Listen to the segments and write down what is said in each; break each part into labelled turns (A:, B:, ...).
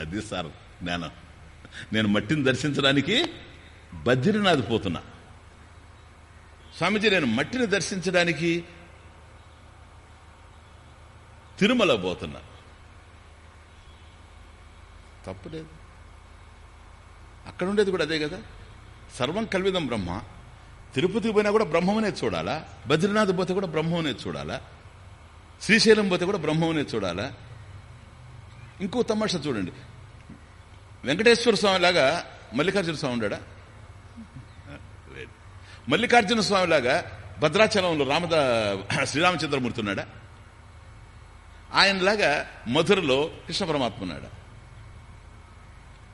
A: అది సార్ జ్ఞానం. నేను మట్టిని దర్శించడానికి బద్రీనాథ్ పోతున్నా. స్వామిజీ నేను మట్టిని దర్శించడానికి తిరుమల పోతున్నా. తప్పులేదు. అక్కడ ఉండేది కూడా అదే కదా. సర్వం కల్విదం బ్రహ్మ. తిరుపతికి పోయినా కూడా బ్రహ్మమనే చూడాలా? బద్రీనాథ్ పోతే కూడా బ్రహ్మమనే చూడాలా? శ్రీశైలం పోతే కూడా బ్రహ్మమనే చూడాలా? ఇంకో తమాషా చూడండి. వెంకటేశ్వర స్వామి లాగా మల్లికార్జున స్వామి ఉన్నాడా? మల్లికార్జున స్వామి లాగా భద్రాచలంలో రామద శ్రీరామచంద్రమూర్తి ఉన్నాడా? ఆయనలాగా మధురలో కృష్ణ పరమాత్మ ఉన్నాడా?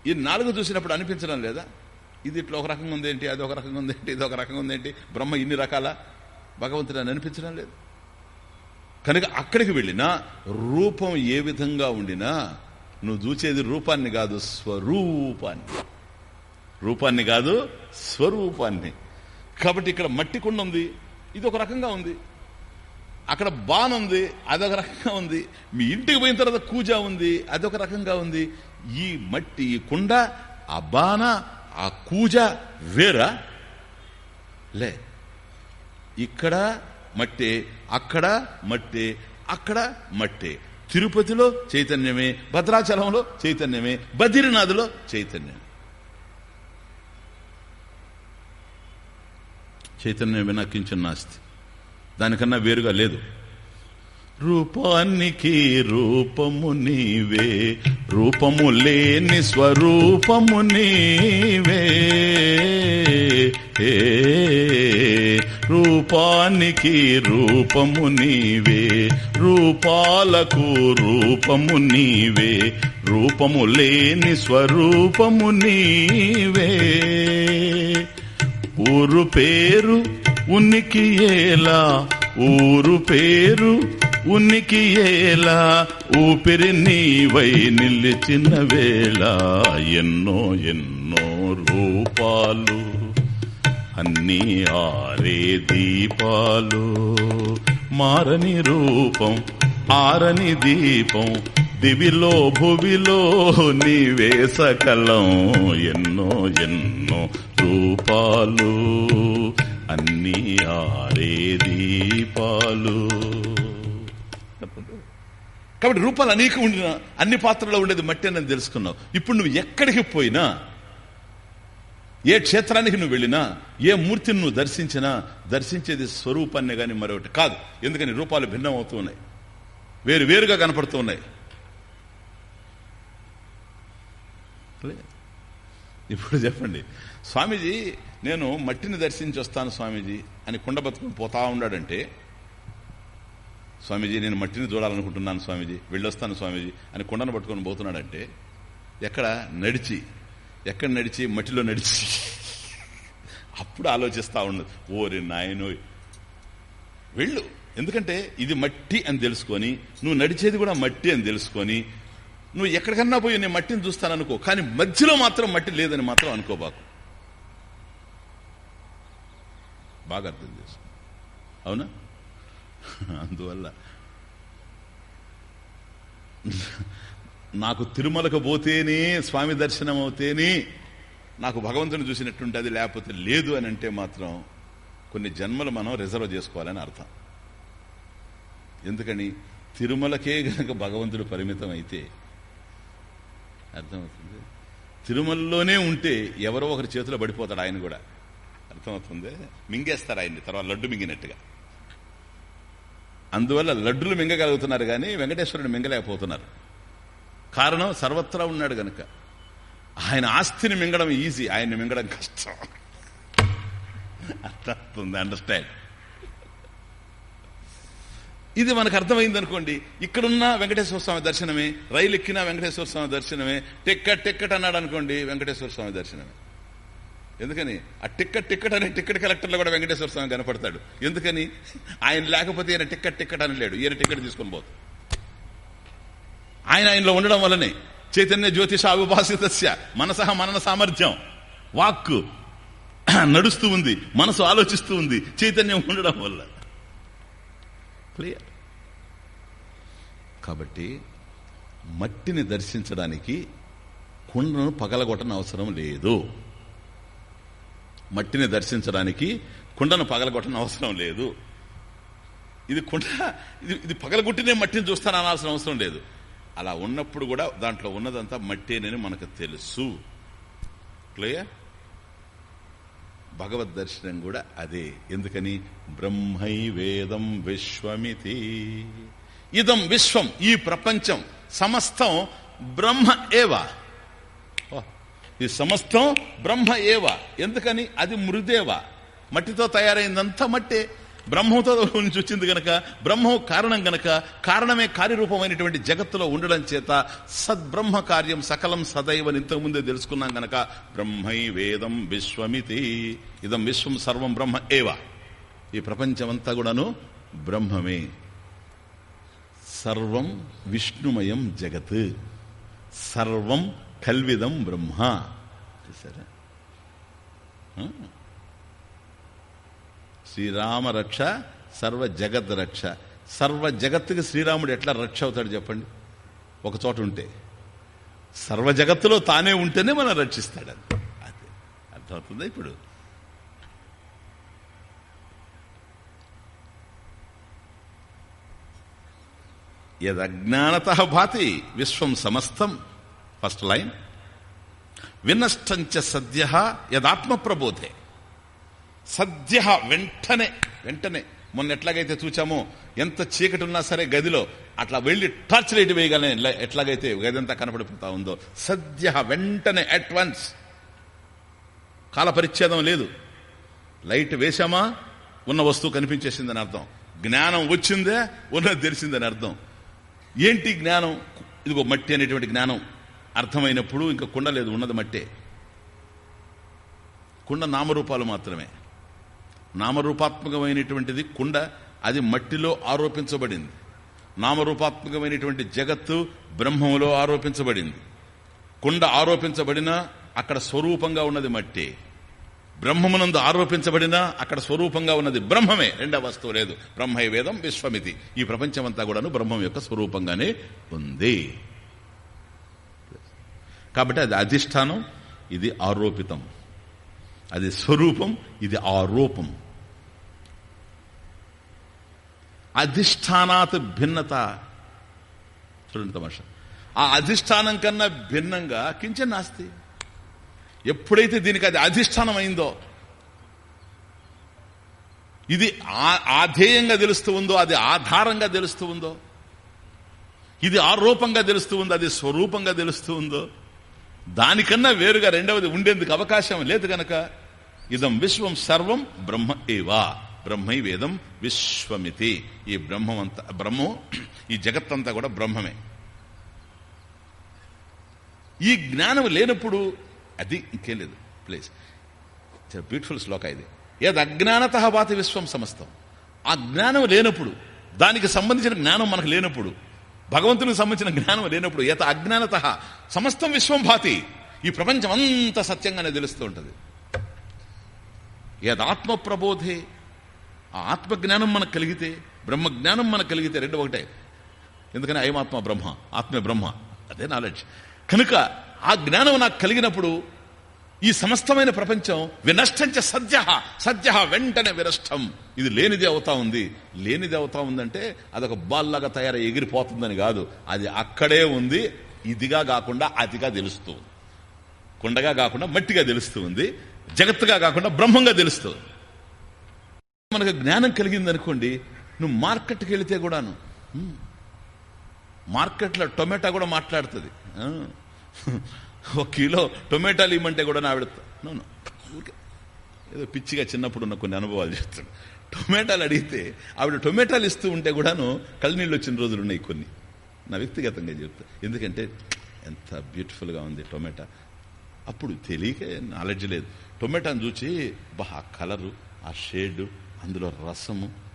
A: ఈ నాలుగు చూసినప్పుడు అనిపించడం లేదా? ఇది ఇట్లా ఒక రకంగా ఉందేంటి అది ఒక రకంగా ఉందేంటి ఇది ఒక రకంగా ఉందేంటి? బ్రహ్మ ఇన్ని రకాల? భగవంతుడు అని అనిపించడం లేదు. కనుక అక్కడికి వెళ్ళినా రూపం ఏ విధంగా ఉండినా నువ్వు చూచేది రూపాన్ని కాదు స్వరూపాన్ని. రూపాన్ని కాదు స్వరూపాన్ని. కాబట్టి ఇక్కడ మట్టి కుండ ఉంది ఇది ఒక రకంగా ఉంది. అక్కడ బాన్ ఉంది అదొక రకంగా ఉంది. మీ ఇంటికి పోయిన తర్వాత కూజ ఉంది అదొక రకంగా ఉంది. ఈ మట్టి ఈ కుండ ఆ బాణ ఆ కూజ వేరా? లే ఇక్కడ మట్టి అక్కడ మట్టే అక్కడ మట్టే. తిరుపతిలో చైతన్యమే భద్రాచలంలో చైతన్యమే బద్రీనాథ్లో చైతన్యం. చైతన్యం వినా కించన్ నాస్తి. దానికన్నా వేరుగా లేదు. రూపానికి రూపము నీవే రూపము లేని స్వరూపము నీవే. రూపానికి రూపము నీవే రూపాలకు రూపము నీవే రూపము లేని స్వరూపము నీవే. ఊరు పేరు ఉనికి ఏలా ఊరు పేరు ఉనికి ఏలా ఊపిరి నీవై నిలిచిన వేళ ఎన్నో ఎన్నో రూపాలు అన్నీ ఆరే దీపాలు. మారని రూపం ఆరని దీపం దివిలో భువిలో నీవే సకలం ఎన్నో ఎన్నో రూపాలు అన్నీ ఆరే దీపాలు. కాబట్టి రూపాలు అనేక ఉండిన అన్ని పాత్రలో ఉండేది మట్టి అని తెలుసుకున్నావు. ఇప్పుడు నువ్వు ఎక్కడికి పోయినా ఏ క్షేత్రానికి నువ్వు వెళ్ళినా ఏ మూర్తిని నువ్వు దర్శించినా దర్శించేది స్వరూపాన్ని కానీ మరొకటి కాదు. ఎందుకని? రూపాలు భిన్నం అవుతూ ఉన్నాయి. వేరు వేరుగా కనపడుతూ ఉన్నాయి. ఇప్పుడు చెప్పండి. స్వామీజీ నేను మట్టిని దర్శించి వస్తాను స్వామీజీ అని కుండ బతుకుని పోతా ఉన్నాడంటే స్వామీజీ నేను మట్టిని చూడాలనుకుంటున్నాను స్వామీజీ. వెళ్ళొస్తాను స్వామీజీ అని కొండను పట్టుకొని పోతున్నాడంటే ఎక్కడ నడిచి ఎక్కడ నడిచి మట్టిలో నడిచి? అప్పుడు ఆలోచిస్తా ఉండదు ఓరి నాయనోయ్. వెళ్ళు. ఎందుకంటే ఇది మట్టి అని తెలుసుకొని నువ్వు నడిచేది కూడా మట్టి అని తెలుసుకొని నువ్వు ఎక్కడికన్నా పోయి నేను మట్టిని చూస్తాను అనుకో కానీ మధ్యలో మాత్రం మట్టి లేదని మాత్రం అనుకోబాకు బాగా అర్థం చేసుకో. అవునా? అందువల్ల. నాకు తిరుమలకు పోతేనే స్వామి దర్శనం అవుతేనే నాకు భగవంతుని చూసినట్టుంటుంది లేకపోతే లేదు అని అంటే మాత్రం కొన్ని జన్మలు మనం రిజర్వ్ చేసుకోవాలని అర్థం. ఎందుకని? తిరుమలకే గనక భగవంతుడు పరిమితం అయితే అర్థమవుతుంది? తిరుమలలోనే ఉంటే ఎవరో ఒకరి చేతిలో పడిపోతాడు ఆయన కూడా. అర్థమవుతుంది? మింగేస్తారు ఆయన్ని తర్వాత లడ్డు మింగినట్టుగా. అందువల్ల లడ్డులు మింగగలుగుతున్నారు కానీ వెంకటేశ్వరుడు మింగలేకపోతున్నారు. కారణం సర్వత్రా ఉన్నాడు గనక. ఆయన ఆస్తిని మింగడం ఈజీ ఆయన్ని మింగడం కష్టం. అర్థమవుతుంది అండర్స్టాండ్ ఇది మనకు అర్థమైంది అనుకోండి ఇక్కడున్న వెంకటేశ్వర స్వామి దర్శనమే రైలు ఎక్కినా వెంకటేశ్వర స్వామి దర్శనమే టెక్కట్ టిక్కెట్ అన్నాడు అనుకోండి వెంకటేశ్వర స్వామి దర్శనమే. ఎందుకని? ఆ టిక్కెట్ టిక్కెట్ అనే టిక్కెట్ కలెక్టర్లో కూడా వెంకటేశ్వర స్వామి కనపడతాడు. ఎందుకని? ఆయన లేకపోతే ఈయన టిక్కెట్ టిక్కెట్ అని లేడు. ఈయన టిక్కెట్ తీసుకొని పోతాడు ఆయన ఆయనలో ఉండడం వల్లనే చైతన్య జ్యోతిష అవిభాసితస్య మనసహ మనన సామర్థ్యం. వాక్కు నడుస్తూ ఉంది మనసు ఆలోచిస్తూ ఉంది చైతన్యం ఉండడం వల్ల. క్లియర్ కాబట్టి మట్టిని దర్శించడానికి కుండను పగలగొట్టని అవసరం లేదు. మట్టిని దర్శించడానికి కుండను పగలగొట్టడం అవసరం లేదు. ఇది కుండ ఇది ఇది పగలగొట్టినే మట్టిని చూస్తాను అనాల్సిన అవసరం లేదు. అలా ఉన్నప్పుడు కూడా దాంట్లో ఉన్నదంతా మట్టేనని మనకు తెలుసు. క్లియర్? భగవద్ దర్శనం కూడా అదే. ఎందుకని? బ్రహ్మై వేదం విశ్వమితి. ఇదం విశ్వం ఈ ప్రపంచం సమస్తం బ్రహ్మ ఏవా? ఈ సమస్తం బ్రహ్మ ఏవ. ఎందుకని? అది మృదేవ. మట్టితో తయారైందంతా మట్టే. బ్రహ్మతో నుంచి వచ్చింది గనక బ్రహ్మం కారణం గనక కారణమే కార్యరూపమైనటువంటి జగత్తులో ఉండడం చేత సద్బ్రహ్మ కార్యం సకలం సదైవని ఇంతకుముందే తెలుసుకున్నాం గనక బ్రహ్మై వేదం విశ్వమితి. ఇదం విశ్వం సర్వం బ్రహ్మ ఏవ. ఈ ప్రపంచమంతా కూడాను బ్రహ్మమే. సర్వం విష్ణుమయం జగత్. సర్వం కల్విదం బ్రహ్మ. చూసారా శ్రీరామ రక్ష సర్వ జగత్ రక్ష. సర్వ జగత్తుకి శ్రీరాముడు ఎట్లా రక్ష అవుతాడు చెప్పండి? ఒక చోట ఉంటే. సర్వ జగత్తులో తానే ఉంటేనే మనం రక్షిస్తాడు అది అదే. అర్థమవుతుందా ఇప్పుడు? యదజ్ఞానత భాతి విశ్వం సమస్తం. First line. వినష్టంచ సద్య యదాత్మ ప్రబోధే సద్య వెంటనే వెంటనే. మొన్న ఎట్లాగైతే చూచామో ఎంత చీకటి ఉన్నా సరే గదిలో అట్లా వెళ్ళి టార్చ్ లైట్ వేయగానే ఎట్లాగైతే గది అంతా కనపడిపోతా ఉందో సద్య వెంటనే అట్ వన్స్ కాల పరిచ్ఛేదం లేదు. లైట్ వేశామా? ఉన్న వస్తువు కనిపించేసిందని అర్థం. జ్ఞానం వచ్చిందే ఉన్నది తెలిసిందని అర్థం. ఏంటి జ్ఞానం? ఇదిగో మట్టి అనేటువంటి జ్ఞానం. అర్థమైనప్పుడు ఇంకా కుండ లేదు ఉన్నది మట్టే. కుండ నామరూపాలు మాత్రమే. నామరూపాత్మకమైనటువంటిది కుండ అది మట్టిలో ఆరోపించబడింది. నామరూపాత్మకమైనటువంటి జగత్తు బ్రహ్మములో ఆరోపించబడింది. కుండ ఆరోపించబడినా అక్కడ స్వరూపంగా ఉన్నది మట్టి. బ్రహ్మమునందు ఆరోపించబడినా అక్కడ స్వరూపంగా ఉన్నది బ్రహ్మమే. రెండవ వస్తువు లేదు. బ్రహ్మ వేదం విశ్వమితి. ఈ ప్రపంచమంతా కూడాను బ్రహ్మం యొక్క స్వరూపంగానే ఉంది. కాబట్టి అది అధిష్టానం ఇది ఆరోపితం. అది స్వరూపం ఇది ఆరోపం. అధిష్టానాత్ భిన్నత. చూడండి తమాషా. ఆ అధిష్టానం కన్నా భిన్నంగా కించెన్ నాస్తి. ఎప్పుడైతే దీనికి అది అధిష్టానం అయిందో ఇది ఆధేయంగా తెలుస్తూ ఉందో అది ఆధారంగా తెలుస్తూ ఉందో ఇది ఆరోపంగా తెలుస్తూ ఉందో అది స్వరూపంగా తెలుస్తూ ఉందో దానికన్నా వేరుగా రెండవది ఉండేందుకు అవకాశం లేదు గనక. ఇదం విశ్వం సర్వం బ్రహ్మ ఏవా. బ్రహ్మై వేదం విశ్వమితి. ఈ బ్రహ్మం బ్రహ్మం ఈ జగత్తంతా కూడా బ్రహ్మమే. ఈ జ్ఞానం లేనప్పుడు అది ఇంకేం లేదు. ప్లీజ్. బ్యూటిఫుల్ శ్లోక ఇది. ఏది? అజ్ఞానత విశ్వం సమస్తం. ఆ జ్ఞానం లేనప్పుడు దానికి సంబంధించిన జ్ఞానం మనకు లేనప్పుడు భగవంతునికి సంబంధించిన జ్ఞానం లేనప్పుడు ఏత అజ్ఞానత సమస్తం విశ్వం భాతి. ఈ ప్రపంచం అంతా సత్యంగానే తెలుస్తూ ఉంటుంది. యదాత్మ ప్రబోధే ఆ ఆత్మజ్ఞానం మనకు కలిగితే బ్రహ్మజ్ఞానం మనకు కలిగితే రెండు ఒకటే. ఎందుకని అయమాత్మ బ్రహ్మ ఆత్మే బ్రహ్మ. అదే నాలెడ్జ్ కనుక ఆ జ్ఞానం నాకు కలిగినప్పుడు ఈ సమస్తమైన ప్రపంచం వినష్టంచ సద్య సద్య వెంటనే వినష్టం. ఇది లేనిది అవుతా ఉంది. లేనిది అవుతా ఉందంటే అదొక బాల్లాగా తయారై ఎగిరిపోతుందని కాదు. అది అక్కడే ఉంది. ఇదిగా కాకుండా అతిగా తెలుస్తూ కొండగా కుండగా కాకుండా మట్టిగా తెలుస్తూ ఉంది. జగత్తుగా కాకుండా బ్రహ్మంగా తెలుస్తుంది మనకు జ్ఞానం కలిగింది అనుకోండి నువ్వు మార్కెట్కి వెళితే కూడాను మార్కెట్లో టొమాటో కూడా మాట్లాడుతుంది. ఒక కిలో టొమాటోలు ఇవ్వమంటే కూడా నా ఆవిడ నూనె ఏదో పిచ్చిగా చిన్నప్పుడు ఉన్న కొన్ని అనుభవాలు చెప్తాడు టొమాటోలు అడిగితే ఆవిడ టొమాటోలు ఇస్తూ ఉంటే కూడాను కళ్ళనీళ్ళు వచ్చిన రోజులు ఉన్నాయి కొన్ని. నా వ్యక్తిగతంగా చెప్తా. ఎందుకంటే ఎంత బ్యూటిఫుల్గా ఉంది టొమాటో. అప్పుడు తెలియక నాలెడ్జ్ లేదు. టొమాటోని చూసి బా ఆ కలరు ఆ షేడు అందులో రసము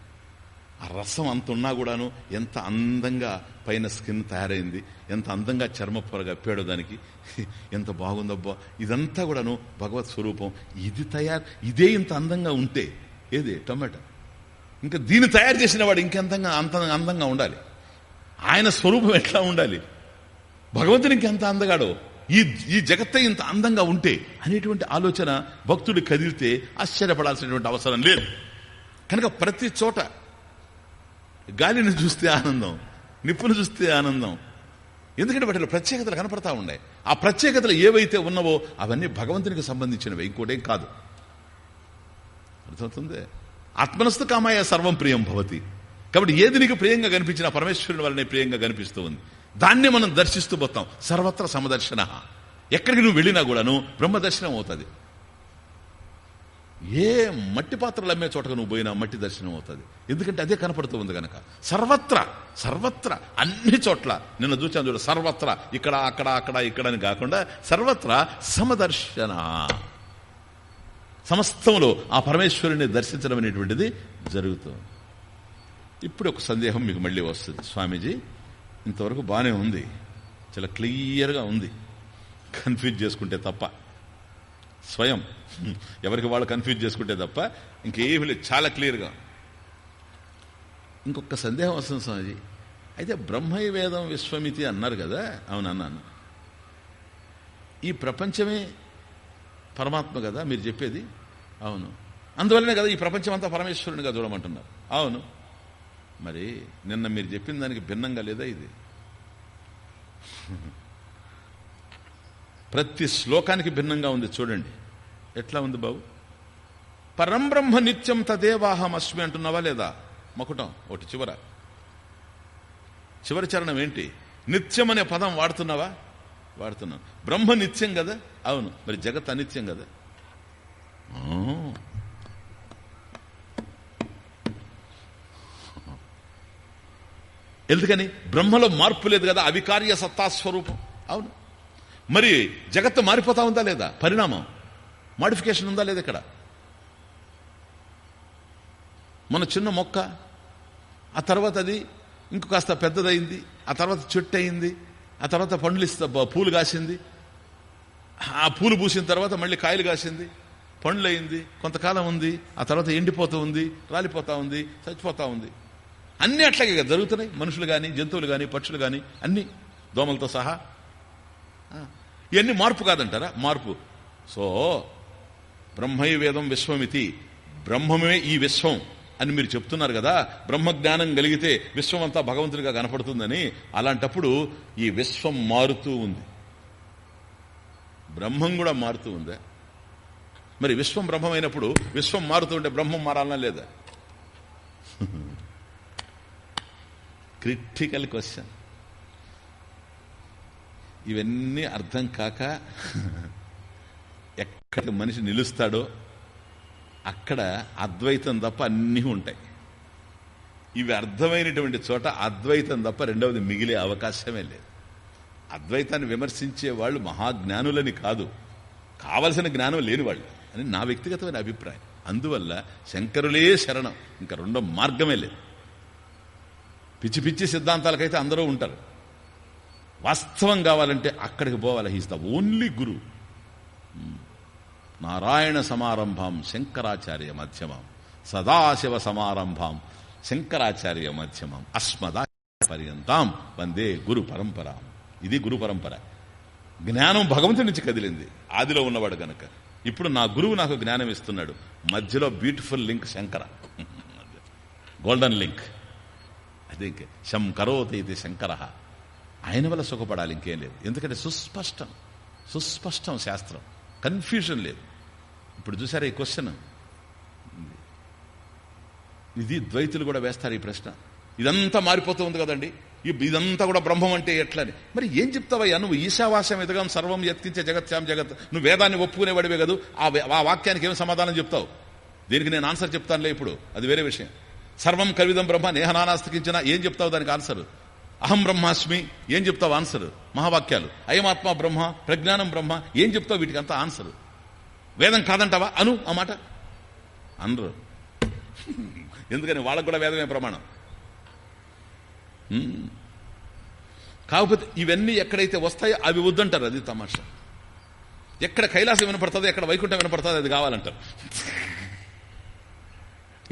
A: ఆ రసం అంత ఉన్నా కూడాను ఎంత అందంగా పైన స్కిన్ తయారైంది ఎంత అందంగా చర్మ పొర కప్పాడో దానికి. ఎంత బాగుందబ్బా. ఇదంతా కూడాను భగవత్ స్వరూపం. ఇది తయారు ఇదే ఇంత అందంగా ఉంటే ఏది? టొమాటో. ఇంకా దీన్ని తయారు చేసిన వాడు ఇంకెంతంగా అంత అందంగా ఉండాలి? ఆయన స్వరూపం ఎట్లా ఉండాలి? భగవంతుని ఇంకెంత అందగాడో? ఈ ఈ జగత్తే ఇంత అందంగా ఉంటే అనేటువంటి ఆలోచన భక్తుడు కదిలితే ఆశ్చర్యపడాల్సినటువంటి అవసరం లేదు. కనుక ప్రతి చోట గాలిని చూస్తే ఆనందం నిప్పును చూస్తే ఆనందం. ఎందుకంటే వాటిలో ప్రత్యేకతలు కనపడతా ఉండే ఆ ప్రత్యేకతలు ఏవైతే ఉన్నవో అవన్నీ భగవంతునికి సంబంధించినవి. ఇంకోటేం కాదు. అర్థమవుతుంది? ఆత్మనస్తు కామాయ సర్వం ప్రియం భవతి. కాబట్టి ఏది నీకు ప్రియంగా కనిపించినా పరమేశ్వరుని వల్లనే ప్రియంగా కనిపిస్తూ ఉంది దాన్ని మనం దర్శిస్తూ పోతాం. సర్వత్ర సమదర్శన. ఎక్కడికి నువ్వు వెళ్ళినా కూడాను బ్రహ్మదర్శనం అవుతుంది. ఏ మట్టి పాత్రలు అమ్మే చోటకు నువ్వు పోయినా మట్టి దర్శనం అవుతుంది. ఎందుకంటే అదే కనపడుతూ ఉంది కనుక సర్వత్ర సర్వత్ర అన్ని చోట్ల. నిన్న చూచాను చూడ సర్వత్ర ఇక్కడ అక్కడ అక్కడ ఇక్కడ అని కాకుండా సర్వత్ర సమదర్శన. సమస్తంలో ఆ పరమేశ్వరుని దర్శించడం అనేటువంటిది జరుగుతుంది ఇప్పుడు ఒక సందేహం మీకు మళ్ళీ వస్తుంది స్వామీజీ. ఇంతవరకు బాగానే ఉంది. చాలా క్లియర్గా ఉంది. కన్ఫ్యూజ్ చేసుకుంటే తప్ప. స్వయం. ఎవరికి వాళ్ళు కన్ఫ్యూజ్ చేసుకుంటే తప్ప ఇంకేమీ లేదు. చాలా క్లియర్గా. ఇంకొక సందేహం వస్తుంది స్వామిజీ. అయితే బ్రహ్మై వేదం విశ్వమితి అన్నారు కదా? అవును అన్నాను ఈ ప్రపంచమే పరమాత్మ కదా? మీరు చెప్పేది? అవును. అందువల్లనే కదా ఈ ప్రపంచం అంతా పరమేశ్వరునిగా చూడమంటున్నారు. అవును. మరి నిన్న మీరు చెప్పిన దానికి భిన్నంగా లేదా ఇది? ప్రతి శ్లోకానికి భిన్నంగా ఉంది. చూడండి. ఎట్లా ఉంది బాబు? పరంబ్రహ్మ నిత్యం తదేవాహం అస్మి అంటున్నావా లేదా? మకుటం. ఒకటి చివర. చివరి చరణం ఏంటి? నిత్యం అనే పదం వాడుతున్నావా? వాడుతున్నాను బ్రహ్మ నిత్యం కదా? అవును. మరి జగత్ అనిత్యం కదా? ఎందుకని? బ్రహ్మలో మార్పు లేదు కదా. అవికార్య సత్తాస్వరూపం అవును. మరి జగత్తు మారిపోతా ఉందా లేదా? పరిణామం. మాడిఫికేషన్ ఉందా లేదా ఇక్కడ? మన చిన్న మొక్క ఆ తర్వాత అది ఇంకో కాస్త పెద్దదైంది ఆ తర్వాత చెట్టు అయింది ఆ తర్వాత పండ్లు ఇస్తా పూలు కాసింది. ఆ పూలు పూసిన తర్వాత మళ్ళీ కాయలు కాసింది. పండ్లు అయింది కొంతకాలం ఉంది ఆ తర్వాత ఎండిపోతూ ఉంది రాలిపోతూ ఉంది చచ్చిపోతూ ఉంది. అన్నీ అట్లాగే జరుగుతున్నాయి. మనుషులు కానీ జంతువులు కానీ పక్షులు కానీ అన్ని దోమలతో సహా ఇవన్నీ మార్పు కాదంటారా? మార్పు. సో బ్రహ్మై వేదం విశ్వమితి. బ్రహ్మమే ఈ విశ్వం అని మీరు చెప్తున్నారు కదా. బ్రహ్మజ్ఞానం కలిగితే విశ్వం అంతా భగవంతుడిగా కనపడుతుందని అలాంటప్పుడు ఈ విశ్వం మారుతూ ఉంది. బ్రహ్మం కూడా మారుతూ ఉందా? మరి విశ్వం బ్రహ్మమైనప్పుడు విశ్వం మారుతూ ఉంటే బ్రహ్మం మారాలనా లేదా? క్రిటికల్ క్వశ్చన్ ఇవన్నీ అర్థం కాక ఎక్కడ మనిషి నిలుస్తాడో అక్కడ అద్వైతం తప్ప అన్నీ ఉంటాయి. ఇవి అర్థమైనటువంటి చోట అద్వైతం తప్ప రెండవది మిగిలే అవకాశమే లేదు. అద్వైతాన్ని విమర్శించే వాళ్ళు మహాజ్ఞానులని కాదు. కావలసిన జ్ఞానం లేని వాళ్ళు అని నా వ్యక్తిగతమైన అభిప్రాయం. అందువల్ల శంకరులే శరణం. ఇంకా రెండో మార్గమే లేదు. పిచ్చి పిచ్చి సిద్ధాంతాలకైతే అందరూ ఉంటారు. వాస్తవం కావాలంటే అక్కడికి పోవాలి. హీస్ ద ఓన్లీ గురు నారాయణ సమారంభం శంకరాచార్య మధ్యమం. సదాశివ సమారంభం శంకరాచార్య మధ్యమం. అస్మదా పర్యంతం. వందే గురు పరంపర. ఇది గురు పరంపర. జ్ఞానం భగవంతుడి నుంచి కదిలింది. ఆదిలో ఉన్నవాడు గనక. ఇప్పుడు నా గురువు నాకు జ్ఞానం ఇస్తున్నాడు. మధ్యలో beautiful link Shankara. Golden link అదే శంకరోతి ఇది శంకర. ఆయన వల్ల సుఖపడాలి ఇంకేం లేదు. ఎందుకంటే సుస్పష్టం సుస్పష్టం శాస్త్రం. కన్ఫ్యూజన్ లేదు. ఇప్పుడు చూసారా ఈ క్వశ్చన్? ఇది ద్వైతులు కూడా వేస్తారు ఈ ప్రశ్న. ఇదంతా మారిపోతూ ఉంది కదండి. ఇదంతా కూడా బ్రహ్మం అంటే ఎట్లని? మరి ఏం చెప్తావయ్యా? నువ్వు ఈశావాస్యం ఎదగం సర్వం ఎత్కించే జగత్యాం జగత్. నువ్వు వేదాన్ని ఒప్పుకునేవాడివే కదా? ఆ వాక్యానికి ఏం సమాధానం చెప్తావు? దీనికి నేను ఆన్సర్ చెప్తానులే ఇప్పుడు. అది వేరే విషయం. సర్వం కవిదం బ్రహ్మ నేహనానాస్తికించిన ఏం చెప్తావు దానికి ఆన్సర్? అహం బ్రహ్మాస్మి ఏం చెప్తావు ఆన్సర్ మహావాక్యాలు. అయమాత్మ బ్రహ్మ ప్రజ్ఞానం బ్రహ్మ ఏం చెప్తావు వీటికి అంతా ఆన్సర్ వేదం కాదంటావా? అను ఆ మాట. అనరు. ఎందుకని? వాళ్ళకు కూడా వేదమే ప్రమాణం. కాకపోతే ఇవన్నీ ఎక్కడైతే వస్తాయో అవి వద్దంటారు అది తమాషా. ఎక్కడ కైలాసం వినపడుతుందో ఎక్కడ వైకుంఠం వినపడుతుందో అది కావాలంటారు.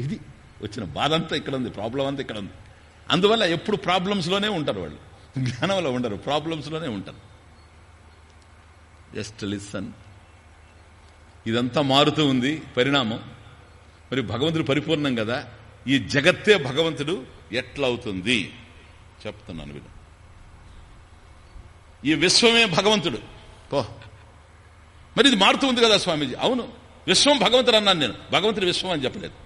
A: ఇది వచ్చిన బాధ అంతా ఇక్కడ ఉంది ప్రాబ్లం అంతా ఇక్కడ ఉంది అందువల్ల ఎప్పుడు ప్రాబ్లమ్స్లోనే ఉంటారు వాళ్ళు. జ్ఞానంలో ఉండరు ప్రాబ్లమ్స్లోనే ఉంటారు. జస్ట్ లిసన్ ఇదంతా మారుతూ ఉంది పరిణామం. మరి భగవంతుడు పరిపూర్ణం కదా? ఈ జగత్తే భగవంతుడు ఎట్లా అవుతుంది చెప్తున్నాను వీడు ఈ విశ్వమే భగవంతుడు. పో. మరి ఇది మారుతూ ఉంది కదా స్వామీజీ? అవును. విశ్వం భగవంతుడు అన్నాను నేను. భగవంతుడు విశ్వం అని చెప్పలేదు.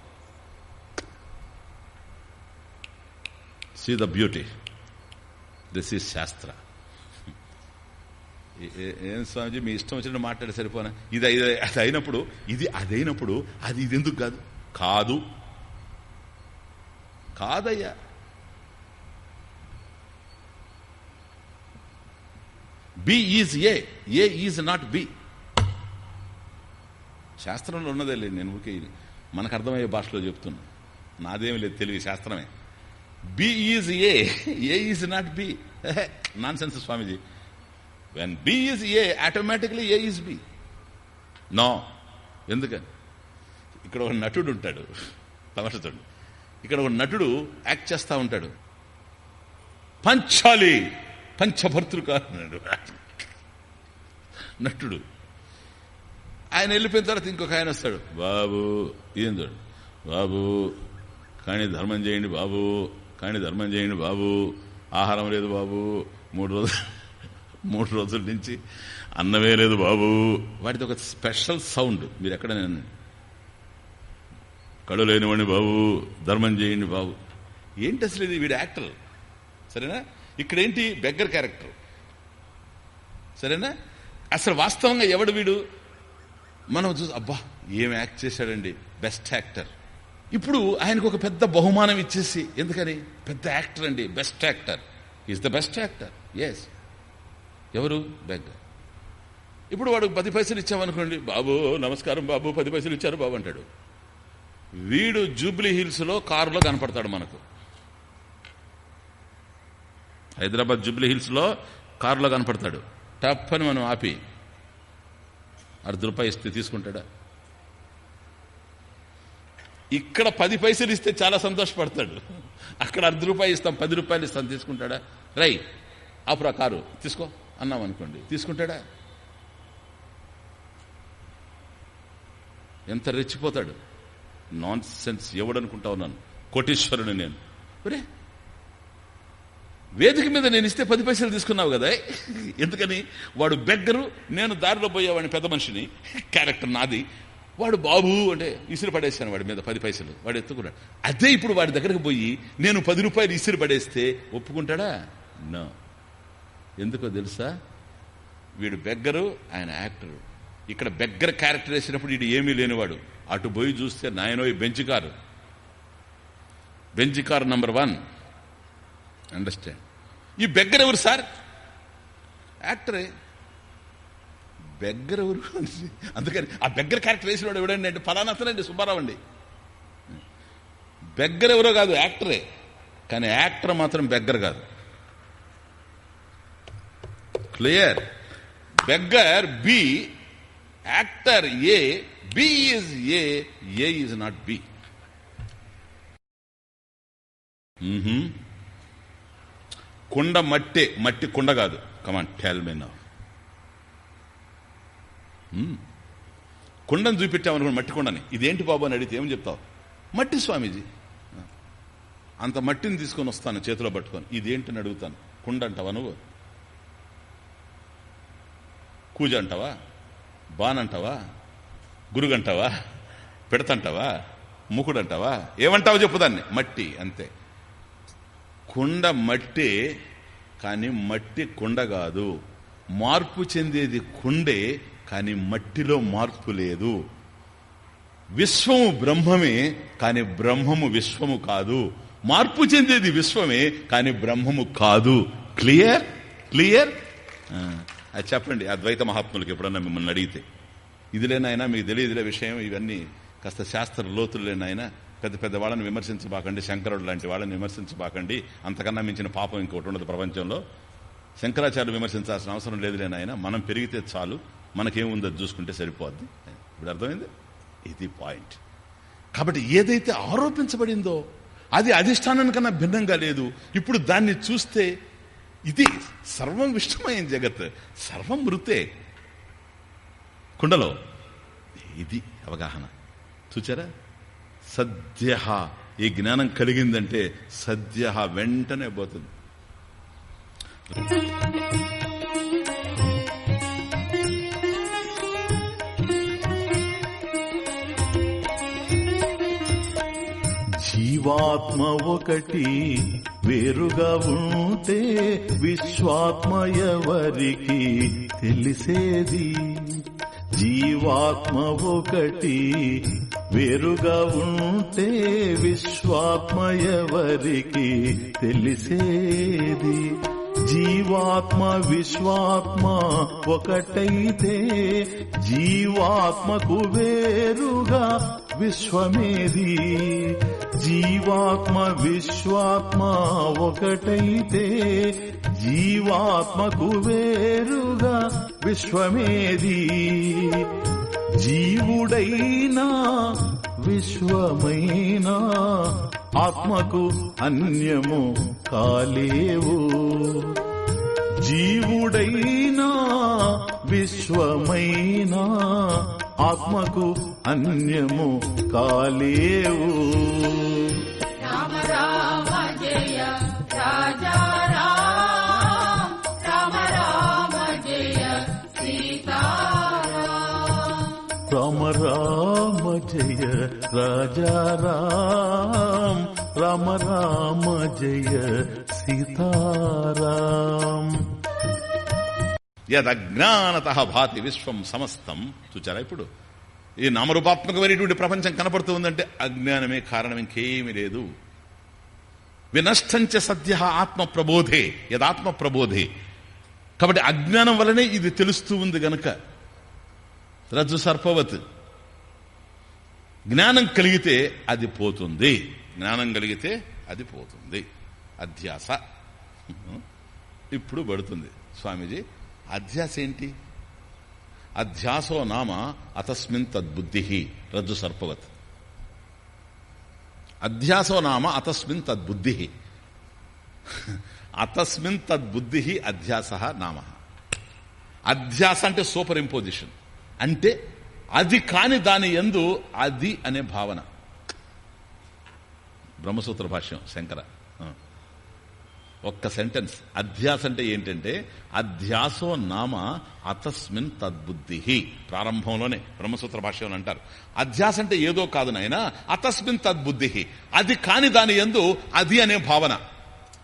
A: See the beauty this is శాస్త్ర ఏం స్వామిజీ మీ ఇష్టం వచ్చినట్టు మాట్లాడే సరిపోనా? ఇది అది అయినప్పుడు ఇది అదైనప్పుడు అది ఇది ఎందుకు కాదు? కాదు. కాదయ్యా. B is A A is not B శాస్త్రంలో ఉన్నదే లేదు. నేను ఊరికే మనకు అర్థమయ్యే భాషలో చెప్తున్నా. నాదేమీ లేదు. తెలివి శాస్త్రమే. B is A A is not B nonsense Swamiji when B is A automatically A is B no ఎందుకని? ఇక్కడ ఒక నటుడు ఉంటాడు. తమసతుడు ఇక్కడ ఒక నటుడు యాక్ట్ చేస్తా ఉంటాడు. పంచాలి. పంచభర్తృక అన్నాడు. నటుడు. ఆయన వెళ్ళిపోయిన తర్వాత ఇంకొక ఆయన వస్తాడు. బాబు ఏం చూడు బాబు కానీ ధర్మం చేయండి బాబు. కానీ ధర్మం చేయండి బాబు. ఆహారం లేదు బాబు. మూడు రోజులు మూడు రోజుల నుంచి అన్నమే లేదు బాబు. వాటిది ఒక స్పెషల్ సౌండ్. మీరు ఎక్కడ నేను కళ్ళు లేనివ్వండి బాబు. ధర్మం చేయండి బాబు. ఏంటి అసలు ఇది? వీడు యాక్టర్. సరేనా? ఇక్కడేంటి? Beggar character. సరేనా? అసలు వాస్తవంగా ఎవడు వీడు? మనం చూసి అబ్బా ఏం యాక్ట్ చేశాడండి? Best actor. ఇప్పుడు ఆయనకు ఒక పెద్ద బహుమానం ఇచ్చేసి ఎందుకని? పెద్ద యాక్టర్ అండి best actor. Is the best actor yes ఎవరు? బెగ్గర్ ఇప్పుడు వాడు పది పైసలు ఇచ్చామనుకోండి బాబు నమస్కారం బాబు పది పైసలు ఇచ్చారు బాబు అంటాడు. వీడు జూబ్లీ హిల్స్లో కారులో కనపడతాడు మనకు. హైదరాబాద్ జూబ్లీ హిల్స్లో కారులో కనపడతాడు. టప్ అని మనం ఆపి అర్ధ రూపాయి ఇస్తే తీసుకుంటాడా? ఇక్కడ పది పైసలు ఇస్తే చాలా సంతోషపడతాడు. అక్కడ అర్ధ రూపాయి ఇస్తాం పది రూపాయలు ఇస్తాం తీసుకుంటాడా? రై ఆపురా కారు తీసుకో అన్నాం అనుకోండి. తీసుకుంటాడా? ఎంత రెచ్చిపోతాడు. నాన్ సెన్స్ ఎవడనుకుంటా ఉన్నాను? కోటీశ్వరుని నేను. ఒరే వేదిక మీద నేను ఇస్తే పది పైసలు తీసుకున్నావు కదా ఎందుకని? వాడు బెగ్గరు నేను దారిలో పోయేవాడిని పెద్ద మనిషిని. క్యారెక్టర్ నాది. వాడు బాబు అంటే ఇసురు పడేశాను వాడి మీద పది పైసలు. వాడు ఎత్తుకున్నాడు. అదే ఇప్పుడు వాడి దగ్గరకు పోయి నేను పది రూపాయలు ఇసురు పడేస్తే ఒప్పుకుంటాడా? నో. ఎందుకో తెలుసా? వీడు బెగ్గరు ఆయన యాక్టరు. ఇక్కడ బెగ్గర క్యారెక్టర్ వేసినప్పుడు వీడు ఏమీ లేనివాడు. అటు పోయి చూస్తే నాయనో ఈ bench car. Bench car number one. Understand. ఈ బెగ్గర్ ఎవరు సార్? యాక్టరే. బెగ్గర ఎవరు అందుకని ఆ బెగ్గర క్యారెక్టర్ వేసిన వాడు ఎవడండి అంటే ఫలానా అతనండి సుబ్బారావు అండి. బెగ్గర ఎవరో కాదు యాక్టరే. కానీ యాక్టర్ మాత్రం బెగ్గర కాదు. Clear? Beggar B actor A B is A A is not B. కుండ మట్టే మట్టి కుండ కాదు. కమాన్ టెల్ మీ నౌ కుండను చూపెట్టామనుకోండి మట్టి కుండని. ఇదేంటి బాబు అని అడిగితే ఏమని చెప్తావు? మట్టి స్వామీజీ. అంత మట్టిని తీసుకొని వస్తాను చేతిలో పట్టుకొని. ఇదేంటని అడుగుతాను. కుండ అంటావా నువ్వు? కూజ అంటావా? బానంటావా గురుగంటావా పెడతంటావా ముకుడంటావా ఏమంటావో చెప్పుదాన్ని మట్టి అంతే. కుండ మట్టి కానీ మట్టి కుండ కాదు. మార్పు చెందేది కుండే కానీ మట్టిలో మార్పు లేదు. విశ్వము బ్రహ్మమే కానీ బ్రహ్మము విశ్వము కాదు. మార్పు చెందేది విశ్వమే కానీ బ్రహ్మము కాదు. క్లియర్? క్లియర్? అది చెప్పండి అద్వైత మహాత్ములకు ఎప్పుడన్నా మిమ్మల్ని అడిగితే. ఇదిలేనైనా మీకు తెలియదులే విషయం ఇవన్నీ కాస్త శాస్త్ర లోతులేనాయనా పెద్ద పెద్ద వాళ్ళని విమర్శించబాకండి శంకరుడు లాంటి వాళ్ళని విమర్శించబాకండి. అంతకన్నా మించిన పాపం ఇంకోటి ఉండదు ప్రపంచంలో. శంకరాచార్యులు విమర్శించాల్సిన అవసరం లేదులేనాయన మనం పెరిగితే చాలు. మనకేముందో చూసుకుంటే సరిపోద్ది. ఇప్పుడు అర్థమైంది? ఇది పాయింట్. కాబట్టి ఏదైతే ఆరోపించబడిందో అది అధిష్టానానికన్నా భిన్నంగా లేదు. ఇప్పుడు దాన్ని చూస్తే ఇది సర్వం విష్ణుమయం జగత్ సర్వం మృతే కుండలో ఇది అవగాహన. చూచారా? సద్య ఈ జ్ఞానం కలిగిందంటే సద్య వెంటనే పోతుంది.
B: జీవాత్మ ఒకటి వేరుగా ఉంటే విశ్వాత్మ ఎవరికి తెలిసేది? జీవాత్మ ఒకటి వేరుగా ఉంటే విశ్వాత్మ ఎవరికి తెలిసేది? జీవాత్మ విశ్వాత్మ ఒకటైతే జీవాత్మకు వేరుగా విశ్వమేది? జీవాత్మ విశ్వాత్మ ఒకటైతే జీవాత్మకు వేరుగా విశ్వమేది? జీవుడైనా విశ్వమైనా ఆత్మకు అన్యము కాలేవు. జీవుడైనా విశ్వమైనా ఆత్మకు అన్యము కాలేవు.
C: రామ రామ జయ రాజా రామ. రామ రామ జయ
B: రామ రామ జయ రాజా రామ రామ రామ జయ సీతారాం
A: యదజ్ఞానత భాతి విశ్వం సమస్తం. చూచారా ఇప్పుడు? ఈ నామరూపాత్మకమైనటువంటి ప్రపంచం కనపడుతూ ఉందంటే అజ్ఞానమే కారణం ఇంకేమీ లేదు. వినష్టంచ సద్య ఆత్మ ప్రబోధే యదాత్మ ప్రబోధే కాబట్టి అజ్ఞానం వల్లనే ఇది తెలుస్తూ ఉంది గనక. రజ్జు సర్పవత్ జ్ఞానం కలిగితే అది పోతుంది. జ్ఞానం కలిగితే అది పోతుంది. అధ్యాస. ఇప్పుడు పడుతుంది. స్వామీజీ అధ్యాస ఏంటి? అధ్యాసో నామ అతస్మిన్ తద్బుద్ధి రజ్జు సర్పవత్. అధ్యాసో నామ అతస్మిన్ తద్బుద్ధి. అతస్మిన్ తద్బుద్ధి అధ్యాస నామ. అధ్యాస అంటే సూపర్ ఇంపోజిషన్ అంటే అది కాని దాని ఎందు అది అనే భావన. బ్రహ్మసూత్ర భాష్యం శంకర. ఒక్క సెంటెన్స్. అధ్యాస అంటే ఏంటంటే అధ్యాసో నామ అతస్మిన్ తద్బుద్ధి ప్రారంభంలోనే బ్రహ్మసూత్ర భాష్యం అంటారు. అధ్యాస అంటే ఏదో కాదు నాయన అతస్మిన్ తద్బుద్ధి అది కాని దాని ఎందు అది అనే భావన.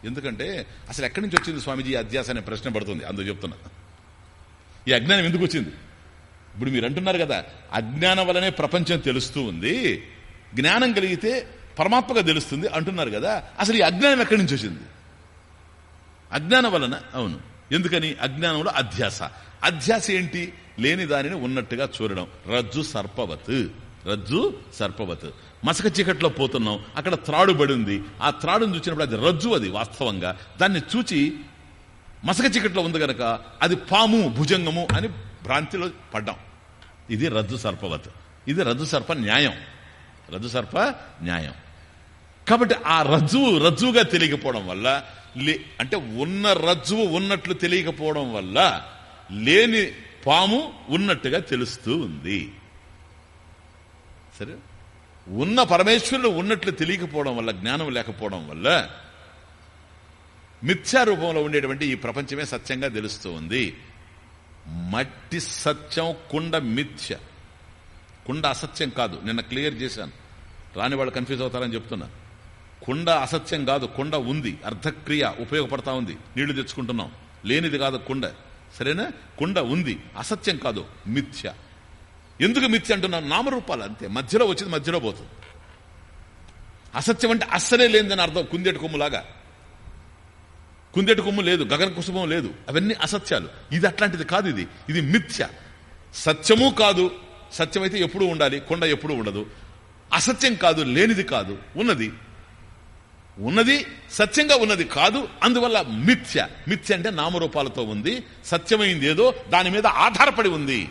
A: ఎందుకంటే అసలు ఎక్కడి నుంచి వచ్చింది స్వామీజీ ఈ అధ్యాస అనే ప్రశ్న పడుతుంది? అందుకు చెప్తున్నా. ఈ అజ్ఞానం ఎందుకు వచ్చింది? ఇప్పుడు మీరు అంటున్నారు కదా అజ్ఞానం వలనే ప్రపంచం తెలుస్తూ ఉంది. జ్ఞానం కలిగితే పరమాత్మగా తెలుస్తుంది అంటున్నారు కదా అసలు ఈ అజ్ఞానం ఎక్కడి నుంచి వచ్చింది? అజ్ఞానం వలన అవును. ఎందుకని? అజ్ఞానంలో అధ్యాస. అధ్యాస ఏంటి? లేని దానిని ఉన్నట్టుగా చూడడం. రజ్జు సర్పవత్. రజ్జు సర్పవత్. మసక చీకట్లో పోతున్నాం. అక్కడ త్రాడుబడి ఉంది ఆ త్రాడును చూసినప్పుడు అది రజ్జు అది వాస్తవంగా. దాన్ని చూచి మసక చీకట్లో ఉంది గనక అది పాము భుజంగము అని భ్రాంతిలో పడ్డాం. ఇది రజ్జు సర్పవత్. ఇది రజ్జు సర్ప న్యాయం. రజ్జు సర్ప న్యాయం. కాబట్టి ఆ రజ్జువు రజ్జువుగా తెలియకపోవడం వల్ల లే- అంటే ఉన్న రజ్జువు ఉన్నట్లు తెలియకపోవడం వల్ల లేని పాము ఉన్నట్టుగా తెలుస్తూ ఉంది. సరే? ఉన్న పరమేశ్వరుడు ఉన్నట్లు తెలియకపోవడం వల్ల జ్ఞానం లేకపోవడం వల్ల మిథ్యా రూపంలో ఉండేటువంటి ఈ ప్రపంచమే సత్యంగా తెలుస్తూ ఉంది. మట్టి సత్యం కుండ మిథ్య. కుండ అసత్యం కాదు. నిన్న క్లియర్ చేశాను. రాని వాళ్ళు కన్ఫ్యూజ్ అవుతారని చెప్తున్నాను కుండ అసత్యం కాదు కుండ ఉంది అర్ధక్రియ ఉపయోగపడతా ఉంది నీళ్ళు తెచ్చుకుంటున్నాం. లేనిది కాదు కుండ. సరేనా? కుండ ఉంది అసత్యం కాదు మిథ్య. ఎందుకు మిథ్య అంటున్నాను నామరూపాలు అంతే మధ్యలో వచ్చింది మధ్యలో పోతుంది. అసత్యం అంటే అస్సలే లేనిదని అర్థం కుందేటి కొమ్ములాగా. కుందేటి కొమ్ము లేదు గగన కుసుమం లేదు అవన్నీ అసత్యాలు. ఇది అట్లాంటిది కాదు ఇది ఇది మిథ్య. సత్యము కాదు సత్యమైతే ఎప్పుడూ ఉండాలి కొండ ఎప్పుడూ ఉండదు. అసత్యం కాదు లేనిది కాదు ఉన్నది. ఉన్నది సత్యంగా ఉన్నది కాదు అందువల్ల మిథ్య. మిథ్య అంటే నామరూపాలతో ఉంది సత్యమైంది ఏదో దాని మీద ఆధారపడి ఉంది.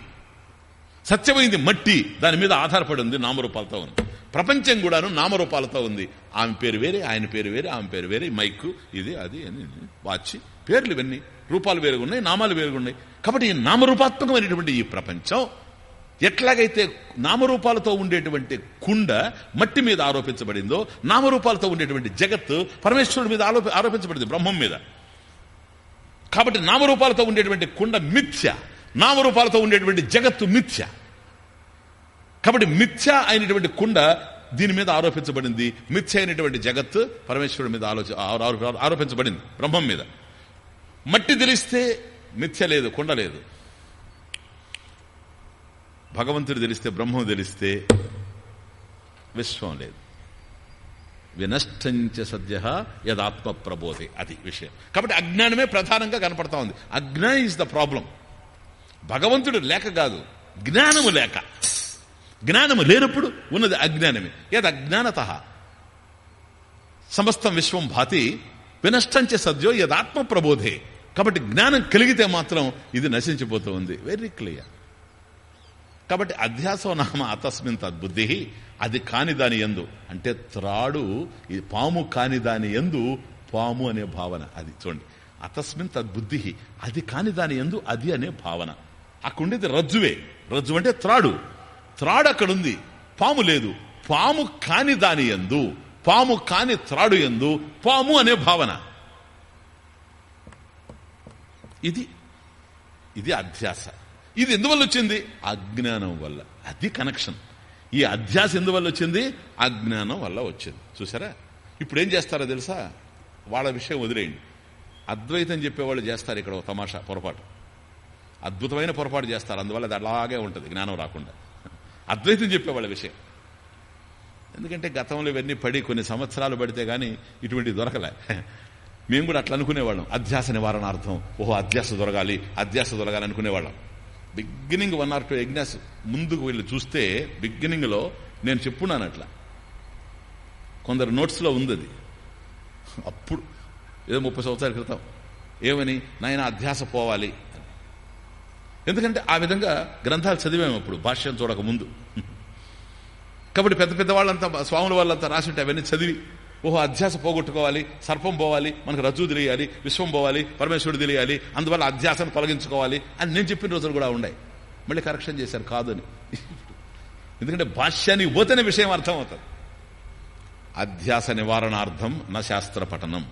A: సత్యమైంది మట్టి దాని మీద ఆధారపడి ఉంది నామరూపాలతో ఉంది. ప్రపంచం కూడాను నామరూపాలతో ఉంది. ఆమె పేరు వేరే ఆయన పేరు వేరే ఆమె పేరు వేరే మైక్ ఇది అది అని వాచి పేర్లు ఇవన్నీ రూపాలు వేరుగా ఉన్నాయి నామాలు వేరుగా ఉన్నాయి. కాబట్టి ఈ నామరూపాత్మకమైనటువంటి ఈ ప్రపంచం ఎట్లాగైతే నామరూపాలతో ఉండేటువంటి కుండ మట్టి మీద ఆరోపించబడిందో నామరూపాలతో ఉండేటువంటి జగత్ పరమేశ్వరుడి మీద ఆరోపించబడింది బ్రహ్మం మీద. కాబట్టి నామరూపాలతో ఉండేటువంటి కుండ మిథ్య నామరూపాలతో ఉండేటువంటి జగత్తు మిథ్య. కాబట్టి మిథ్య అయినటువంటి కుండ దీని మీద ఆరోపించబడింది. మిథ్య అయినటువంటి జగత్ పరమేశ్వరుడి మీద ఆలోచ ఆరో- ఆరోపించబడింది బ్రహ్మం మీద. మట్టి తెలిస్తే మిథ్య లేదు కుండ లేదు. భగవంతుడు తెలిస్తే బ్రహ్మం తెలిస్తే విశ్వం లేదు. వినష్టంచ సద్య యదాత్మ ప్రబోధే అది విషయం. కాబట్టి అజ్ఞానమే ప్రధానంగా కనపడతా ఉంది. అజ్ఞా ఇస్ ద ప్రాబ్లం భగవంతుడు లేక కాదు జ్ఞానము లేక. జ్ఞానము లేనప్పుడు ఉన్నది అజ్ఞానమే. యద్ అజ్ఞానత? సమస్తం విశ్వం భాతి వినష్టంచ సద్యో యదాత్మ ప్రబోధే కాబట్టి జ్ఞానం కలిగితే మాత్రం ఇది నశించిపోతూ ఉంది. వెరీ క్లియర్ కాబట్టి అధ్యాసో నామ అతస్మిన్ తద్బుద్ధి. అది కాని దాని ఎందు అంటే త్రాడు ఇది పాము కాని దాని ఎందు పాము అనే భావన అది చూడండి. అతస్మిన్ తద్బుద్ధి. అది కాని దాని ఎందు అది అనే భావన. అక్కడుండేది రజ్జువే. రజ్జు అంటే త్రాడు. త్రాడు అక్కడుంది. పాము లేదు. పాము కాని దాని ఎందు పాము కాని త్రాడు ఎందు పాము అనే భావన. ఇది ఇది అధ్యాస. ఇది ఎందువల్ల వచ్చింది? అజ్ఞానం వల్ల. అది కనెక్షన్ ఈ అధ్యాస ఎందువల్ల వచ్చింది? అజ్ఞానం వల్ల వచ్చింది. చూసారా? ఇప్పుడు ఏం చేస్తారో తెలుసా? వాళ్ళ విషయం వదిలేయండి. అద్వైతం చెప్పేవాళ్ళు చేస్తారు ఇక్కడ ఒక తమాషా పొరపాటు. అద్భుతమైన పొరపాటు చేస్తారు. అందువల్ల అది అలాగే ఉంటుంది జ్ఞానం రాకుండా. అద్వైతం చెప్పేవాళ్ళ విషయం. ఎందుకంటే గతంలో ఇవన్నీ పడి కొన్ని సంవత్సరాలు పడితే కానీ ఇటువంటి దొరకలే. మేము కూడా అట్లా అనుకునేవాళ్ళం. అధ్యాస నివారణార్థం ఓహో అధ్యాస దొరకాలి అధ్యాస దొరకాలి అనుకునేవాళ్ళం. బిగినింగ్ వన్ ఆర్ టూ ఎగ్నాస్ ముందుకు వెళ్ళి చూస్తే బిగినింగ్లో నేను చెప్పున్నాను అట్లా. కొందరు నోట్స్లో ఉంది అది అప్పుడు ఏదో ముప్పై సంవత్సరాల క్రితం. ఏమని? నాయన అధ్యాస పోవాలి. ఎందుకంటే ఆ విధంగా గ్రంథాలు చదివాము అప్పుడు భాష్యం చూడక ముందు కాబట్టి పెద్ద పెద్ద వాళ్ళంతా స్వాముల వాళ్ళంతా రాసింటే అవన్నీ చదివి ఓహో అధ్యాస పోగొట్టుకోవాలి సర్పం పోవాలి మనకు రజ్జు తెలియాలి విశ్వం పోవాలి పరమేశ్వరుడు తెలియాలి అందువల్ల అధ్యాసను తొలగించుకోవాలి అని నేను చెప్పిన రోజులు కూడా ఉన్నాయి. మళ్ళీ కరెక్షన్ చేశారు కాదు అని ఎందుకంటే భాష్యానికి పోతేనే విషయం అర్థం అవుతుంది అధ్యాస నివారణార్థం నా శాస్త్ర పఠనం.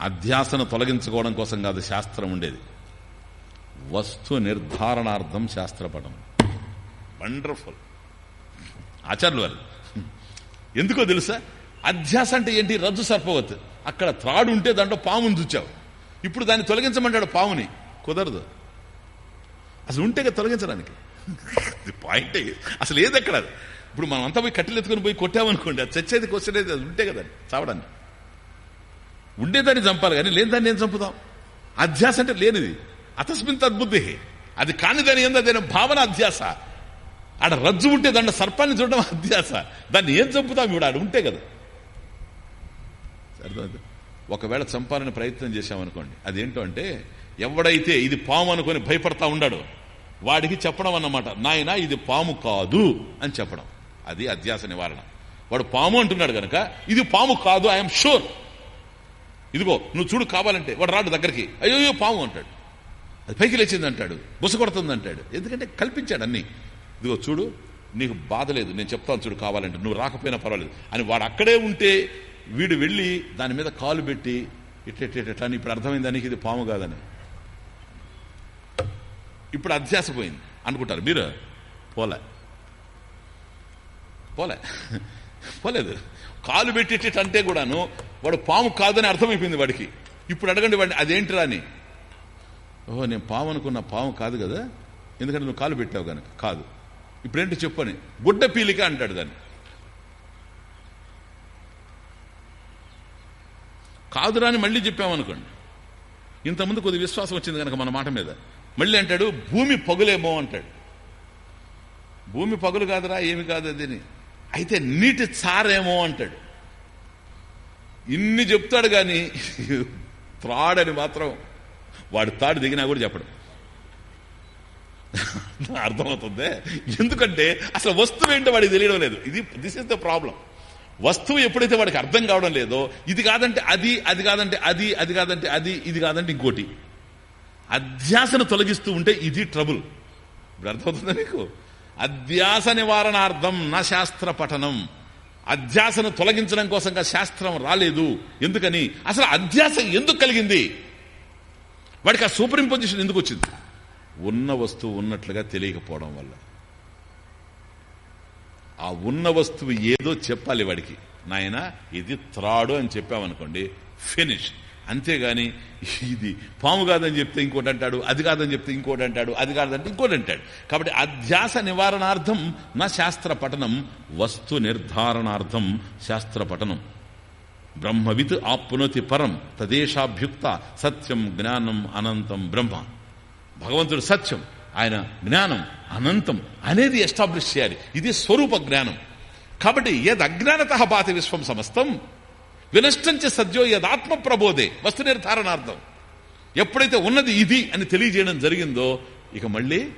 A: అధ్యాసను తొలగించుకోవడం కోసం కాదు శాస్త్రం ఉండేది. వస్తు నిర్ధారణార్థం శాస్త్ర పఠనం. వండర్ఫుల్. ఆచార్యులు వాళ్ళు. ఎందుకో తెలుసా? అధ్యాస అంటే ఏంటి? రజ్జు సర్పవత్. అక్కడ త్రాడు ఉంటే దాంట్లో పాముని చూచావు ఇప్పుడు దాన్ని తొలగించమంటాడు పాముని. కుదరదు. అసలు ఉంటే కదా తొలగించడానికి. పాయింట్ అసలు ఏది అక్కడ ఇప్పుడు మనం అంతా పోయి కట్టెలు ఎత్తుకొని పోయి కొట్టామనుకోండి అది చచ్చేది కొచ్చేది అది ఉంటే కదా చావడాన్ని ఉండేదాన్ని చంపాలి కానీ లేని దాన్ని ఏం చంపుదాం అధ్యాస అంటే లేనిది. అతస్మిన్ తద్బుద్ధి. అది కాని దాని ఏందో అదే భావన అధ్యాస. ఆడ రజ్జు ఉంటే దాంట్లో సర్పాన్ని చూడడం అధ్యాస. దాన్ని ఏం చంపుతాం ఇప్పుడు? ఆడ ఉంటే కదా. అర్థమైందా? ఒకవేళ చంపాలని ప్రయత్నం చేశామనుకోండి అదేంటో అంటే ఎవడైతే ఇది పాము అనుకొని భయపడతా ఉన్నాడో వాడికి చెప్పడం అన్నమాట నాయన ఇది పాము కాదు అని చెప్పడం. అది అధ్యాస నివారణ. వాడు పాము అంటున్నాడు కనుక ఇది పాము కాదు ఐఎమ్ షూర్ ఇదిగో నువ్వు చూడు కావాలంటే. వాడు రాడు దగ్గరికి అయ్యో పాము అంటాడు. అది పైకి లేచింది అంటాడు బుస కొడుతుంది అంటాడు ఎందుకంటే కల్పించాడు అన్ని. ఇదిగో చూడు నీకు బాధ లేదు నేను చెప్తాను చూడు కావాలంటే నువ్వు రాకపోయినా పర్వాలేదు. అని వాడు అక్కడే ఉంటే వీడు వెళ్ళి దాని మీద కాలు పెట్టి ఇట్లా అని ఇప్పుడు అర్థమైంది నీకు? ఇది పాము కాదని. ఇప్పుడు అధ్యాస పోయింది. అనుకుంటారు మీరు? పోలే. పోలే. పోలేదు. కాలు పెట్టి అంటే కూడాను వాడు పాము కాదని అర్థమైపోయింది వాడికి. ఇప్పుడు అడగండి వాడిని అదేంటిరా అని. ఓహో నేను పాము అనుకున్న పాము కాదు కదా? ఎందుకంటే నువ్వు కాలు పెట్టావు కనుక. కాదు. ఇప్పుడేంటి చెప్పని? గుడ్డ పీలిక అంటాడు దాన్ని. కాదురా అని మళ్ళీ చెప్పామనుకోండి. ఇంతకుముందు కొద్ది విశ్వాసం వచ్చింది కనుక మన మాట మీద. మళ్ళీ అంటాడు భూమి పగులేమో అంటాడు. భూమి పగులు కాదురా ఏమి కాదు అదిని. అయితే నీటి చారేమో అంటాడు. ఇన్ని చెప్తాడు కానీ త్రాడని మాత్రం వాడు తాడు దిగినా కూడా చెప్పడం. అర్థమవుతుంది? ఎందుకంటే అసలు వస్తువు ఏంటో వాడికి తెలియడం లేదు. ఇది దిస్ ఇస్ ద ప్రాబ్లం వస్తువు ఎప్పుడైతే వాడికి అర్థం కావడం లేదో ఇది కాదంటే అది అది కాదంటే అది అది కాదంటే అది ఇది కాదంటే ఇంకోటి. అధ్యాసను తొలగిస్తూ ఉంటే ఇది ట్రబుల్ ఇప్పుడు అర్థమవుతుందా మీకు? అధ్యాస నివారణార్థం నా శాస్త్ర పఠనం. అధ్యాసను తొలగించడం కోసంగా శాస్త్రం రాలేదు. ఎందుకని? అసలు అధ్యాస ఎందుకు కలిగింది? వాడికి ఆ సూపర్ ఇంపోజిషన్ ఎందుకు వచ్చింది? ఉన్న వస్తువు ఉన్నట్లుగా తెలియకపోవడం వల్ల. ఆ ఉన్న వస్తువు ఏదో చెప్పాలి వాడికి. నాయన ఇది త్రాడు అని చెప్పామనుకోండి ఫినిష్ అంతేగాని ఇది పాము కాదని చెప్తే ఇంకోటి అంటాడు అది కాదని చెప్తే ఇంకోటి అంటాడు అది కాదంటే ఇంకోటి అంటాడు. కాబట్టి అధ్యాస నివారణార్థం నా శాస్త్ర పఠనం వస్తు నిర్ధారణార్థం శాస్త్ర పఠనం. బ్రహ్మవిత్ ఆప్నోతి పరం తదేశాభ్యుక్త సత్యం జ్ఞానం అనంతం బ్రహ్మ. భగవంతుడు సత్యం ఆయన జ్ఞానం అనంతం అనేది ఎస్టాబ్లిష్ చేయాలి. ఇది స్వరూప జ్ఞానం. కాబట్టి యద్ అజ్ఞానత బాతి విశ్వం సమస్తం వినష్టంచ సద్యో యదాత్మ ప్రబోధే వస్తు నిర్ధారణార్థం. ఎప్పుడైతే ఉన్నది ఇది అని తెలియజేయడం జరిగిందో ఇక మళ్ళీ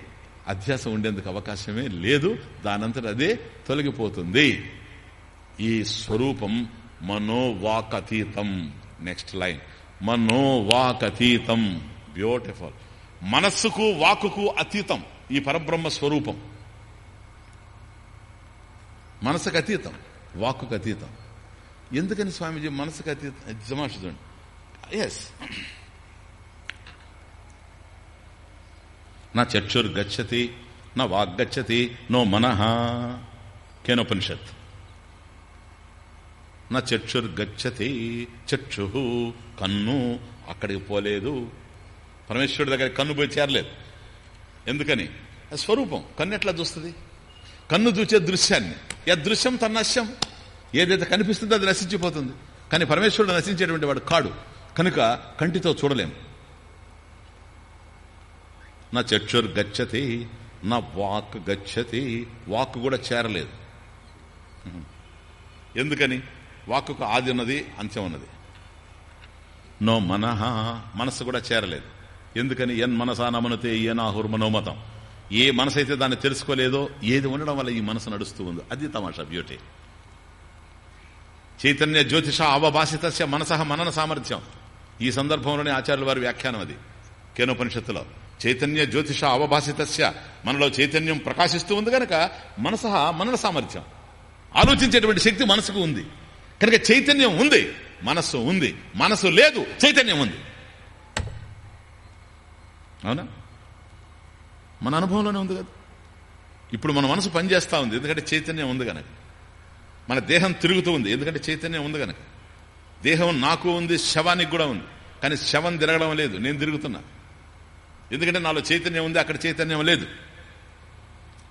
A: అధ్యాసం ఉండేందుకు అవకాశమే లేదు. దానంతట అదే తొలగిపోతుంది. ఈ స్వరూపం మనోవాకతీతం. Next line. మనోవాకతీతం. బ్యూటిఫుల్. మనస్సుకు వాకుకు అతీతం ఈ పరబ్రహ్మ స్వరూపం. మనసుకు అతీతం వాక్కుకు అతీతం. ఎందుకని స్వామీజీ మనసుకు అతీతం జమాష ఎస్ నా చక్షుర్గచ్చతి నా వాగ్గచ్చతి నో మనహ కేనోపనిషత్. నా చక్షుర్గచ్చతి చక్షు కన్ను అక్కడికి పోలేదు. పరమేశ్వరుడి దగ్గర కన్ను పోయి చేరలేదు. ఎందుకని? స్వరూపం. కన్ను ఎట్లా చూస్తుంది? కన్ను చూచే దృశ్యాన్ని. యదృశ్యం తన్నశ్యం ఏదైతే కనిపిస్తుందో అది నశించిపోతుంది. కానీ పరమేశ్వరుడు నశించేటువంటి వాడు కాడు. కనుక కంటితో చూడలేము. నా చక్షుర్ గచ్చతి నా వాక్ గచ్చతి వాక్ కూడా చేరలేదు. ఎందుకని? వాక్కుకు ఆది ఉన్నది అంత్యం ఉన్నది. నో మనహ మనసు కూడా చేరలేదు. ఎందుకని ఎన్ మనసా నమనతే ఏనాహుర్ మనోమతం ఏ మనసైతే దాన్ని తెలుసుకోలేదో ఏది ఉండడం వల్ల ఈ మనసు నడుస్తూ ఉందో. అది తమాషా బ్యూటీ. చైతన్య జ్యోతిష అవభాషిత మనస మనన సామర్థ్యం. ఈ సందర్భంలోనే ఆచార్యుల వారి వ్యాఖ్యానం అది. కేనోపనిషత్తులో. చైతన్య జ్యోతిష అవభాషిత మనలో చైతన్యం ప్రకాశిస్తూ ఉంది కనుక మనస మనన సామర్థ్యం. ఆలోచించేటువంటి శక్తి మనసుకు ఉంది. కనుక చైతన్యం ఉంది. మనస్సు ఉంది. మనసు లేదు. చైతన్యం ఉంది. అవునా? మన అనుభవంలోనే ఉంది కదా. ఇప్పుడు మన మనసు పనిచేస్తూ ఉంది. ఎందుకంటే చైతన్యం ఉంది కనుక మన దేహం తిరుగుతూ ఉంది. ఎందుకంటే చైతన్యం ఉంది కనుక దేహం నాకు ఉంది శవానికి కూడా ఉంది. కానీ శవం తిరగడం లేదు. నేను తిరుగుతున్నా. ఎందుకంటే నాలో చైతన్యం ఉంది అక్కడ చైతన్యం లేదు.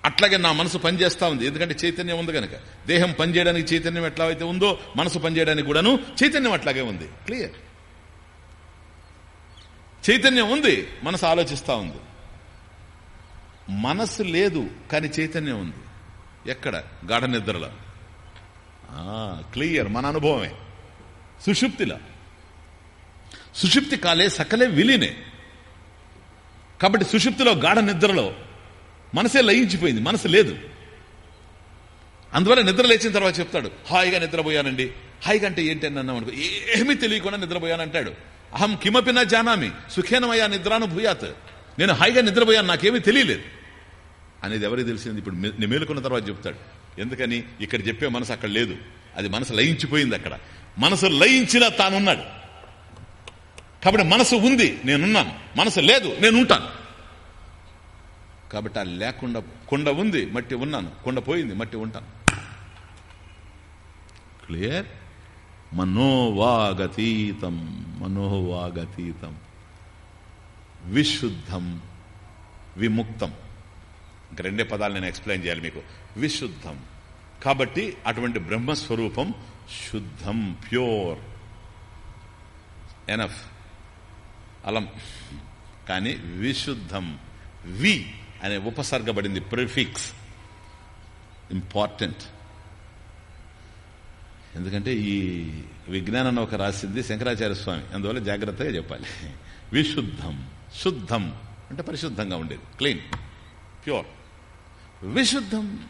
A: అట్లాగే నా మనసు పనిచేస్తా ఉంది. ఎందుకంటే చైతన్యం ఉంది కనుక దేహం పనిచేయడానికి చైతన్యం ఎట్లా అయితే ఉందో మనసు పనిచేయడానికి కూడాను చైతన్యం అట్లాగే ఉంది. క్లియర్? చైతన్యం ఉంది మనసు ఆలోచిస్తా ఉంది. మనసు లేదు కానీ చైతన్యం ఉంది. ఎక్కడ? గాఢ నిద్రలో. క్లియర్ మన అనుభవమే. సుషుప్తిలో. సుషుప్తి కాలే సకలే విలీనే. కాబట్టి సుషుప్తిలో గాఢ నిద్రలో మనసే లయించిపోయింది మనసు లేదు. అందువల్ల నిద్ర లేచిన తర్వాత చెప్తాడు హాయిగా నిద్రపోయానండి. హాయిగా అంటే ఏంటి? అని అన్నాం అనుకో ఏమీ తెలియకుండా నిద్రపోయానంటాడు. అహం కిమపి నా జానామి. సుఖేనమయ్యా నిద్రాను భూయాత్ నేను హాయిగా నిద్రపోయాను నాకేమీ తెలియలేదు. అనేది ఎవరికి తెలిసింది? ఇప్పుడు నేను మేలుకున్న తర్వాత చెప్తాడు. ఎందుకని? ఇక్కడ చెప్పే మనసు అక్కడ లేదు. అది మనసు లయించిపోయింది అక్కడ. మనసు లయించినా తానున్నాడు. కాబట్టి మనసు ఉంది నేనున్నాను. మనసు లేదు నేను ఉంటాను కాబట్టి ఆ లేకుండా కొండ ఉంది మట్టి ఉన్నాను. కొండ పోయింది మట్టి ఉంటాను. క్లియర్? మనోవాగతీతం మనోవాగతీతం. విశుద్ధం విముక్తం. ఇంక రెండే పదాలు నేను ఎక్స్ప్లెయిన్ చేయాలి మీకు. విశుద్ధం. కాబట్టి అటువంటి బ్రహ్మస్వరూపం శుద్ధం ప్యూర్. ఎనఫ్. అలం. కానీ విశుద్ధం. వి అనే ఉపసర్గబడింది ప్రిఫిక్స్. ఇంపార్టెంట్. ఎందుకంటే ఈ విజ్ఞానాన్ని ఒక రాసింది శంకరాచార్య స్వామి. అందువల్ల జాగ్రత్తగా చెప్పాలి. విశుద్ధం శుద్ధం అంటే పరిశుద్ధంగా ఉండేది. Clean pure. విశుద్ధం.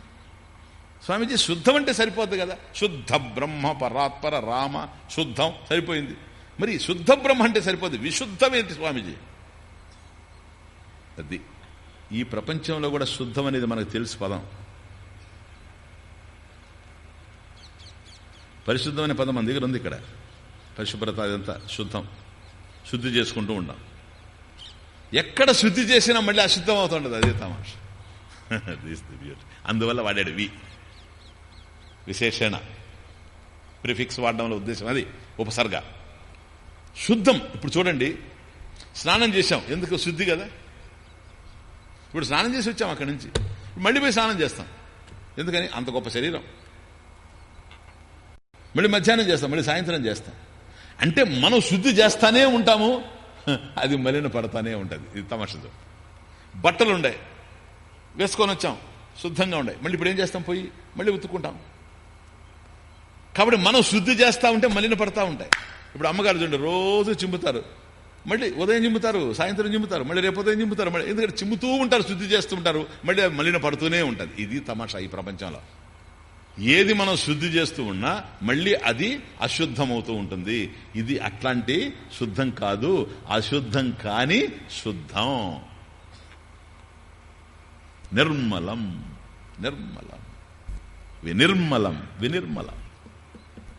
A: స్వామీజీ శుద్ధం అంటే సరిపోద్ది కదా. శుద్ధ బ్రహ్మ పరాత్పర రామ శుద్ధం సరిపోయింది. మరి శుద్ధ బ్రహ్మ అంటే సరిపోద్ది. విశుద్ధం ఏంటి స్వామీజీ? అది. ఈ ప్రపంచంలో కూడా శుద్ధం అనేది మనకు తెలుసు పదం. పరిశుద్ధమైన పదం మన దగ్గర ఉంది ఇక్కడ. పరిశుభ్రత అదంతా శుద్ధం. శుద్ధి చేసుకుంటూ ఉంటాం ఎక్కడ శుద్ధి చేసినా మళ్ళీ అశుద్ధం అవుతుండదు. అదే తమాష. అందువల్ల వాడాడు వి. విశేషణ. ప్రిఫిక్స్ వాడడంలో ఉద్దేశం అది. ఉపసర్గ. శుద్ధం. ఇప్పుడు చూడండి. స్నానం చేశాం. ఎందుకు? శుద్ధి కదా. ఇప్పుడు స్నానం చేసి వచ్చాం అక్కడి నుంచి. మళ్ళీ పోయి స్నానం చేస్తాం. ఎందుకని? అంత గొప్ప శరీరం. మళ్ళీ మధ్యాహ్నం చేస్తాం మళ్ళీ సాయంత్రం చేస్తాం. అంటే మనం శుద్ధి చేస్తానే ఉంటాము. అది మలిన పడతానే ఉంటుంది. ఇది తమాషదు బట్టలు ఉండే వేసుకొని వచ్చాం శుద్ధంగా ఉండే. మళ్ళీ ఇప్పుడు ఏం చేస్తాం పోయి మళ్ళీ ఉతుక్కుంటాం. కాబట్టి మనం శుద్ధి చేస్తా ఉంటే మలిన పడతా ఉంటాయి. ఇప్పుడు అమ్మగారు చూడండి రోజు చింపుతారు. మళ్ళీ ఉదయం చింపుతారు సాయంత్రం చింపుతారు మళ్ళీ రేపు ఉదయం చింపుతారు మళ్ళీ ఎందుకంటే చిమ్ముతూ ఉంటారు శుద్ధి చేస్తూ ఉంటారు మళ్ళీ మలిన పడుతూనే ఉంటుంది. ఇది తమాషా ఈ ప్రపంచంలో. ఏది మనం శుద్ధి చేస్తూ ఉన్నా మళ్ళీ అది అశుద్ధమవుతూ ఉంటుంది. ఇది అట్లాంటి శుద్ధం కాదు. అశుద్ధం కాని శుద్ధం. నిర్మలం. నిర్మలం. వినిర్మలం. వినిర్మలం.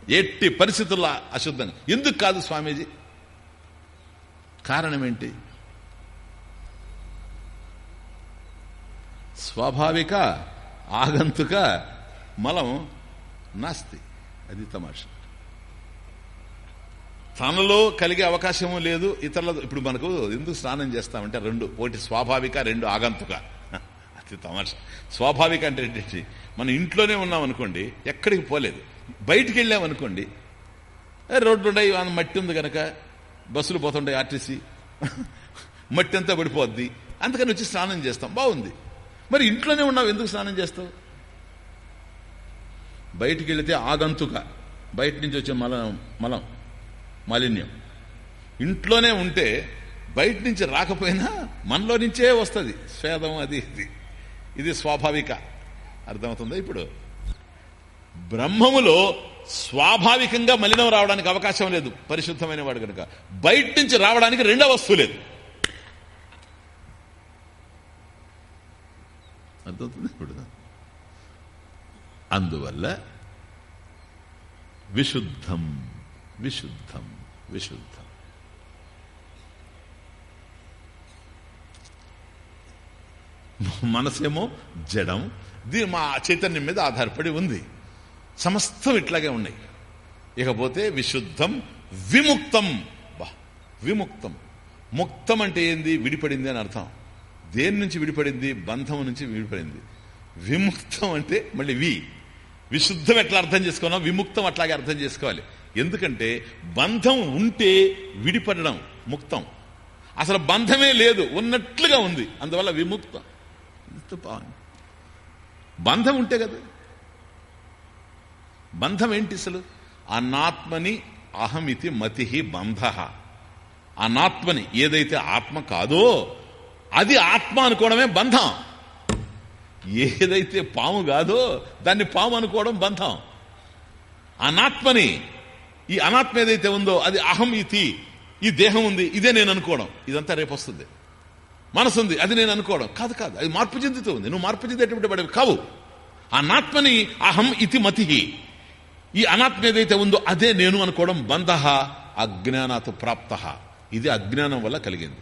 A: ఎట్టి పరిస్థితుల్లో అశుద్ధంగా ఎందుకు కాదు స్వామీజీ? కారణం ఏంటి స్వాభావిక ఆగంతుక మలం నాస్తి. అది తమాష. తనలో కలిగే అవకాశము లేదు ఇతరుల ఇప్పుడు మనకు ఎందుకు స్నానం చేస్తామంటే రెండు ఒకటి స్వాభావిక రెండు ఆగంతుక. అది తమాష. స్వాభావిక అంటే ఏంటి? మనం ఇంట్లోనే ఉన్నాం అనుకోండి ఎక్కడికి పోలేదు. బయటికి వెళ్ళాం అనుకోండి రోడ్లు ఉన్నాయి ఆ మట్టి ఉంది కనుక బస్సులు పోతుంటాయి ఆర్టీసీ. మట్టి అంతా పడిపోద్ది. అందుకని వచ్చి స్నానం చేస్తాం. బాగుంది. మరి ఇంట్లోనే ఉన్నావు ఎందుకు స్నానం చేస్తావు బయటికి వెళితే ఆగంతుక. బయట నుంచి వచ్చే మలం మలం మాలిన్యం. ఇంట్లోనే ఉంటే బయట నుంచి రాకపోయినా మనలో నుంచే వస్తుంది. స్వేదం అది ఇది. ఇది స్వాభావిక. అర్థమవుతుందా ఇప్పుడు? బ్రహ్మములో స్వాభావికంగా మలినం రావడానికి అవకాశం లేదు. పరిశుద్ధమైన వాడు కనుక బయట నుంచి రావడానికి రెండో వస్తువు లేదు. అర్థమవుతుంది ఇప్పుడు? అందువల్ల విశుద్ధం విశుద్ధం విశుద్ధం. మనసేమో జడం దీని మా చైతన్యం మీద ఆధారపడి ఉంది. సమస్తం ఇట్లాగే ఉన్నాయి. ఇకపోతే విశుద్ధం విముక్తం. బా విముక్తం. ముక్తం అంటే ఏంది? విడిపడింది అని అర్థం. దేని నుంచి విడిపడింది? బంధం నుంచి విడిపడింది. విముక్తం అంటే మళ్ళీ వి. విశుద్ధం ఎట్లా అర్థం చేసుకున్నాం విముక్తం అట్లాగే అర్థం చేసుకోవాలి. ఎందుకంటే బంధం ఉంటే విడిపడడం ముక్తం. అసలు బంధమే లేదు ఉన్నట్లుగా ఉంది. అందువల్ల విముక్తం. బాగుంది బంధం ఉంటే కదా. బంధం ఏంటి అసలు? అనాత్మని అహమితి మతి బంధ. అనాత్మని ఏదైతే ఆత్మ కాదో అది ఆత్మ అనుకోవడమే బంధం. ఏదైతే పాము కాదో దాన్ని పాము అనుకోవడం బంధం. అనాత్మని ఈ అనాత్మ ఏదైతే ఉందో అది అహం ఇతి ఈ దేహం ఉంది ఇదే నేను అనుకోవడం. ఇదంతా రేపు వస్తుంది. మనసు ఉంది అది నేను అనుకోవడం. కాదు కాదు అది మార్పు చెందుతూ ఉంది. నువ్వు మార్పు చెందేటువంటి వాడివి కావు. అనాత్మని అహం ఇతి మతి ఈ అనాత్మ ఏదైతే ఉందో అదే నేను అనుకోవడం బంధ అజ్ఞానాత్ ప్రాప్త. ఇది అజ్ఞానం వల్ల కలిగింది.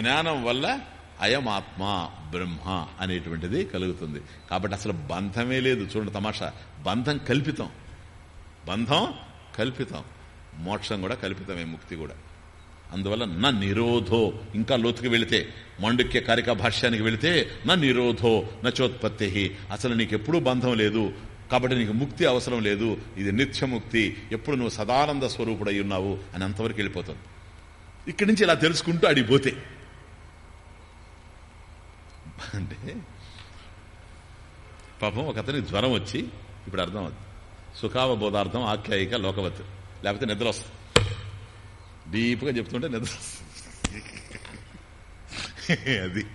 A: జ్ఞానం వల్ల అయం ఆత్మ బ్రహ్మ అనేటువంటిది కలుగుతుంది. కాబట్టి అసలు బంధమే లేదు. చూడండి తమాషా. బంధం కల్పితం. బంధం కల్పితం. మోక్షం కూడా కల్పితమే ముక్తి కూడా. అందువల్ల నా నిరోధో. ఇంకా లోతుకు వెళితే మండుక్య కారిక భాష్యానికి వెళితే నా నిరోధో నచోత్పత్తి అసలు నీకు ఎప్పుడూ బంధం లేదు. కాబట్టి నీకు ముక్తి అవసరం లేదు. ఇది నిత్యముక్తి. ఎప్పుడు నువ్వు సదానంద స్వరూపుడై ఉన్నావు అని అంతవరకు వెళ్ళిపోతుంది ఇక్కడి నుంచి ఇలా తెలుసుకుంటూ అడిగిపోతే అంటే పాపం ఒక జ్వరం వచ్చి ఇప్పుడు అర్థం అవుతుంది సుఖావబోధార్థం ఆఖ్యాయిక లోకవత్. లేకపోతే నిద్ర వస్తుంది. డీప్గా చెప్తుంటే నిద్ర వస్తుంది. అది.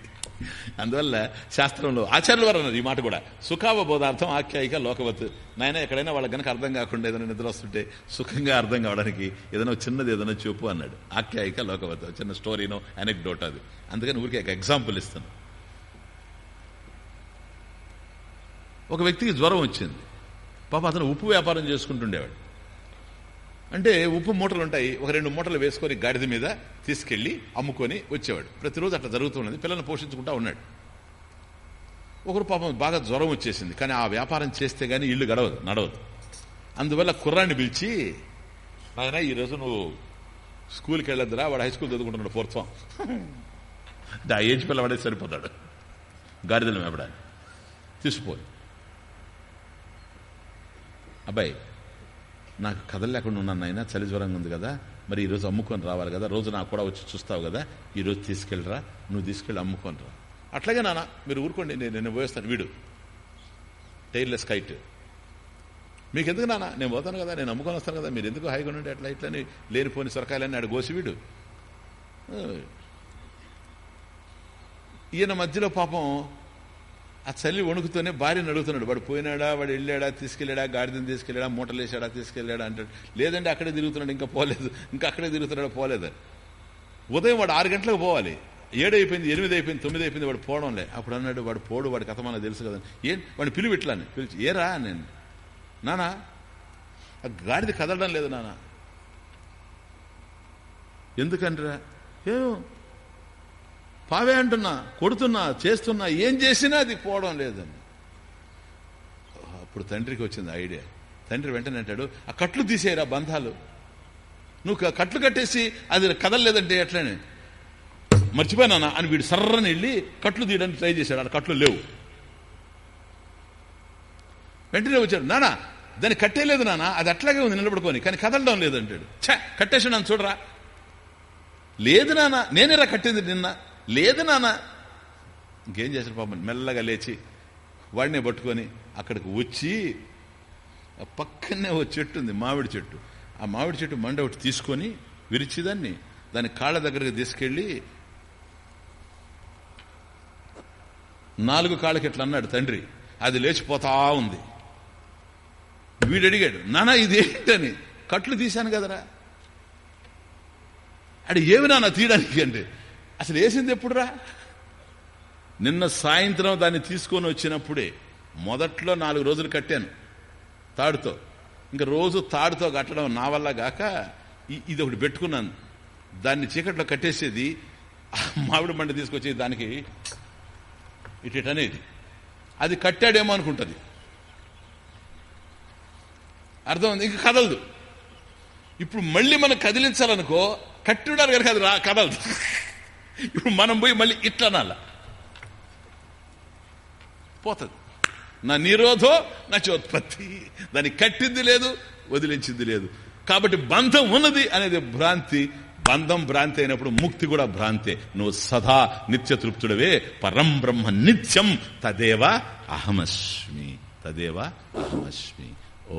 A: అందువల్ల శాస్త్రంలో ఆచార్యులు వారు అన్నారు ఈ మాట కూడా. సుఖావబోధార్థం ఆఖ్యాయిక లోకవత్. నాయన ఎక్కడైనా వాళ్ళకి గనక అర్థం కాకుండా ఏదైనా నిద్ర వస్తుంటే సుఖంగా అర్థం కావడానికి ఏదైనా చిన్నది ఏదైనా చెప్పు అన్నాడు. ఆఖ్యాయిక లోకవత్. చిన్న స్టోరీనో అనెక్డోట్ అది. అందుకని ఊరికి ఒక ఎగ్జాంపుల్ ఇస్తాను. ఒక వ్యక్తికి జ్వరం వచ్చింది. పాప అతను ఉప్పు వ్యాపారం చేసుకుంటుండేవాడు. అంటే ఉప్పు మూటలు ఉంటాయి ఒక రెండు మూటలు వేసుకొని గాడిద మీద తీసుకెళ్ళి అమ్ముకొని వచ్చేవాడు. ప్రతిరోజు అట్లా జరుగుతున్నది. పిల్లల్ని పోషించుకుంటా ఉన్నాడు. ఒకరు పాపం బాగా జ్వరం వచ్చేసింది. కానీ ఆ వ్యాపారం చేస్తే గానీ ఇల్లు గడవదు నడవదు. అందువల్ల కుర్రాన్ని పిలిచి నాయన ఈరోజు నువ్వు స్కూల్కి వెళ్ళొద్దురా వాడు హై స్కూల్ చదువుకుంటున్నాడు ఫోర్త్ ఫామ్. అంటే ఆ ఏజ్ పిల్లవాడే సరిపోతాడు. గాడిదలు మేపడానికి. తీసిపోయి అబ్బాయి నాకు కథలు లేకుండా ఉన్నాను అయినా చలి జ్వరంగా ఉంది కదా మరి ఈరోజు అమ్ముకొని రావాలి కదా రోజు నాకు కూడా వచ్చి చూస్తావు కదా ఈరోజు తీసుకెళ్ళరా నువ్వు తీసుకెళ్ళి అమ్ముకొని రా. అట్లాగే నాన్న మీరు ఊరుకోండి నేను నేను పోయేస్తాను వీడు. Tireless kite. మీకు ఎందుకు నాన్న? నేను పోతాను కదా నేను అమ్ముకొని వస్తాను కదా మీరు ఎందుకు హాయిగా ఉండి అట్లా ఇట్లని లేనిపోని సొరకాయలని ఆడు గోసి వీడు. ఈయన మధ్యలో పాపం ఆ చల్లి వణుకుతూనే భార్యను అడుగుతున్నాడు. వాడు పోయినాడా? వాడు వెళ్ళాడా? తీసుకెళ్ళాడా? గాడిదని తీసుకెళ్ళాడా? మూటలు వేసాడా తీసుకెళ్ళాడా? అంటాడు. లేదంటే అక్కడే తిరుగుతున్నాడు. ఇంకా పోలేదు. ఇంకా అక్కడే తిరుగుతున్నాడు. పోలేదు. ఉదయం వాడు ఆరు గంటలకు పోవాలి. ఏడు అయిపోయింది ఎనిమిది అయిపోయింది తొమ్మిది అయిపోయింది వాడు పోవడంలే అప్పుడు అన్నాడు వాడు పోడు వాడి కథ మనకు తెలుసు కదా. ఏం? వాడిని పిలువు ఇట్లాని పిలిచి ఏరా? నేను నానా ఆ గాడిద కదలడం లేదు నానా. ఎందుకంటారా? ఏమో పావే అంటున్నా కొడుతున్నా చేస్తున్నా ఏం చేసినా అది పోవడం లేదని అప్పుడు తండ్రికి వచ్చింది ఐడియా. తండ్రి వెంటనే అంటాడు ఆ కట్లు తీసేయరా బంధాలు. నువ్వు కట్లు కట్టేసి అది కదలలేదంటే ఎట్లనే? మర్చిపోయినా అని వీడు సర్రని వెళ్ళి కట్లు తీయడానికి ట్రై చేశాడు. ఆ కట్లు లేవు. వెంటనే వచ్చాడు నానా దాన్ని కట్టేయలేదు నానా అది అట్లాగే ఉంది నిలబడుకొని కానీ కదలడం లేదంటాడు. ఛ కట్టేసాడు అని చూడరా. లేదు నానా నేనేరా కట్టింది నిన్న? లేదు నాన్న. ఇంకేం చేశారు పాపం? మెల్లగా లేచి వాడినే పట్టుకొని అక్కడికి వచ్చి పక్కనే ఓ చెట్టు ఉంది మామిడి చెట్టు. ఆ మామిడి చెట్టు మండ ఒకటి తీసుకొని విరిచి దాన్ని దాని కాళ్ళ దగ్గరకు తీసుకెళ్ళి నాలుగు కాళ్ళకి ఇట్లా అన్నాడు తండ్రి. అది లేచిపోతా ఉంది. వీడు అడిగాడు నానా ఇదేంటని? కట్లు తీశాను కదరా. అడి ఏమి నాన్న తీయడానికి? అంటే అసలు వేసింది ఎప్పుడురా? నిన్న సాయంత్రం దాన్ని తీసుకొని వచ్చినప్పుడే మొదట్లో నాలుగు రోజులు కట్టాను తాడుతో. ఇంకా రోజు తాడుతో కట్టడం నా వల్ల గాక ఇది ఒకటి పెట్టుకున్నాను. దాన్ని చీకట్లో కట్టేసేది మామిడి మండి తీసుకొచ్చి దానికి ఇటు ఇటు అనేది. అది కట్టాడేమో అనుకుంటుంది. అర్థమైంది? ఇంక కదలదు. ఇప్పుడు మళ్ళీ మనం కదిలించాలనుకో కట్టుడారు కనుక అది రా కదలదు. ఇప్పుడు మనం పోయి మళ్ళీ ఇట్లా పోతుంది. నా నిరోధో నా చోత్పత్తి. దాన్ని కట్టింది లేదు వదిలించింది లేదు. కాబట్టి బంధం ఉన్నది అనేది భ్రాంతి. బంధం భ్రాంతి అయినప్పుడు ముక్తి కూడా భ్రాంతే. నువ్వు సదా నిత్య తృప్తుడవే పరం బ్రహ్మ నిత్యం తదేవ అహమస్మి. తదేవ అహమస్మి. ఓ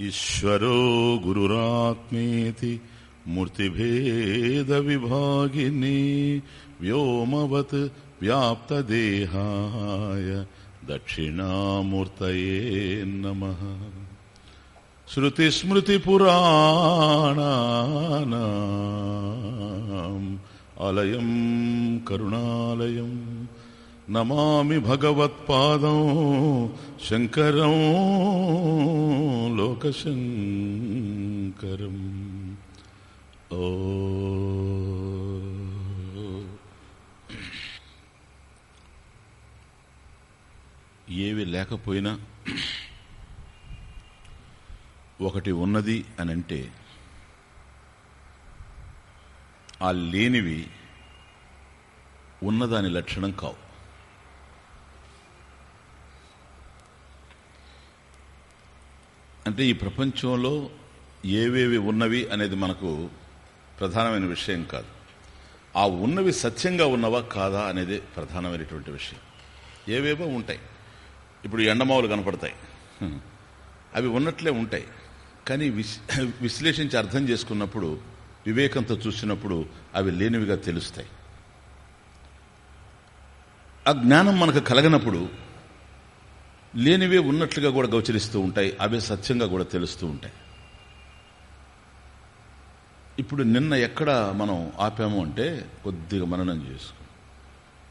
A: ఈశ్వరో గురురాత్మేతి మూర్తిభేద విభాగిని వ్యోమవత్ వ్యాప్తదేహాయ దక్షిణామూర్తయే నమ. శృతిస్మృతిపురాణానాం ఆలయం కరుణాలయం. నమామి భగవత్పాదం శంకరం లోకశంకరం. ఓ. ఏవి లేకపోయినా ఒకటి ఉన్నది అని అంటే ఆ లేనివి ఉన్నదాని లక్షణం కావు. అంటే ఈ ప్రపంచంలో ఏవేవి ఉన్నవి అనేది మనకు ప్రధానమైన విషయం కాదు. ఆ ఉన్నవి సత్యంగా ఉన్నవా కాదా అనేది ప్రధానమైనటువంటి విషయం. ఏవేవో ఉంటాయి. ఇప్పుడు ఎండమావులు కనపడతాయి. అవి ఉన్నట్లే ఉంటాయి. కానీ విశ్లేషించి అర్థం చేసుకున్నప్పుడు వివేకంతో చూసినప్పుడు అవి లేనివిగా తెలుస్తాయి. ఆ జ్ఞానం మనకు కలగనప్పుడు లేనివే ఉన్నట్లుగా కూడా గోచరిస్తూ ఉంటాయి. అవే సత్యంగా కూడా తెలుస్తూ ఉంటాయి. ఇప్పుడు నిన్న ఎక్కడ మనం ఆపాము అంటే కొద్దిగా మననం చేసుకున్నాం.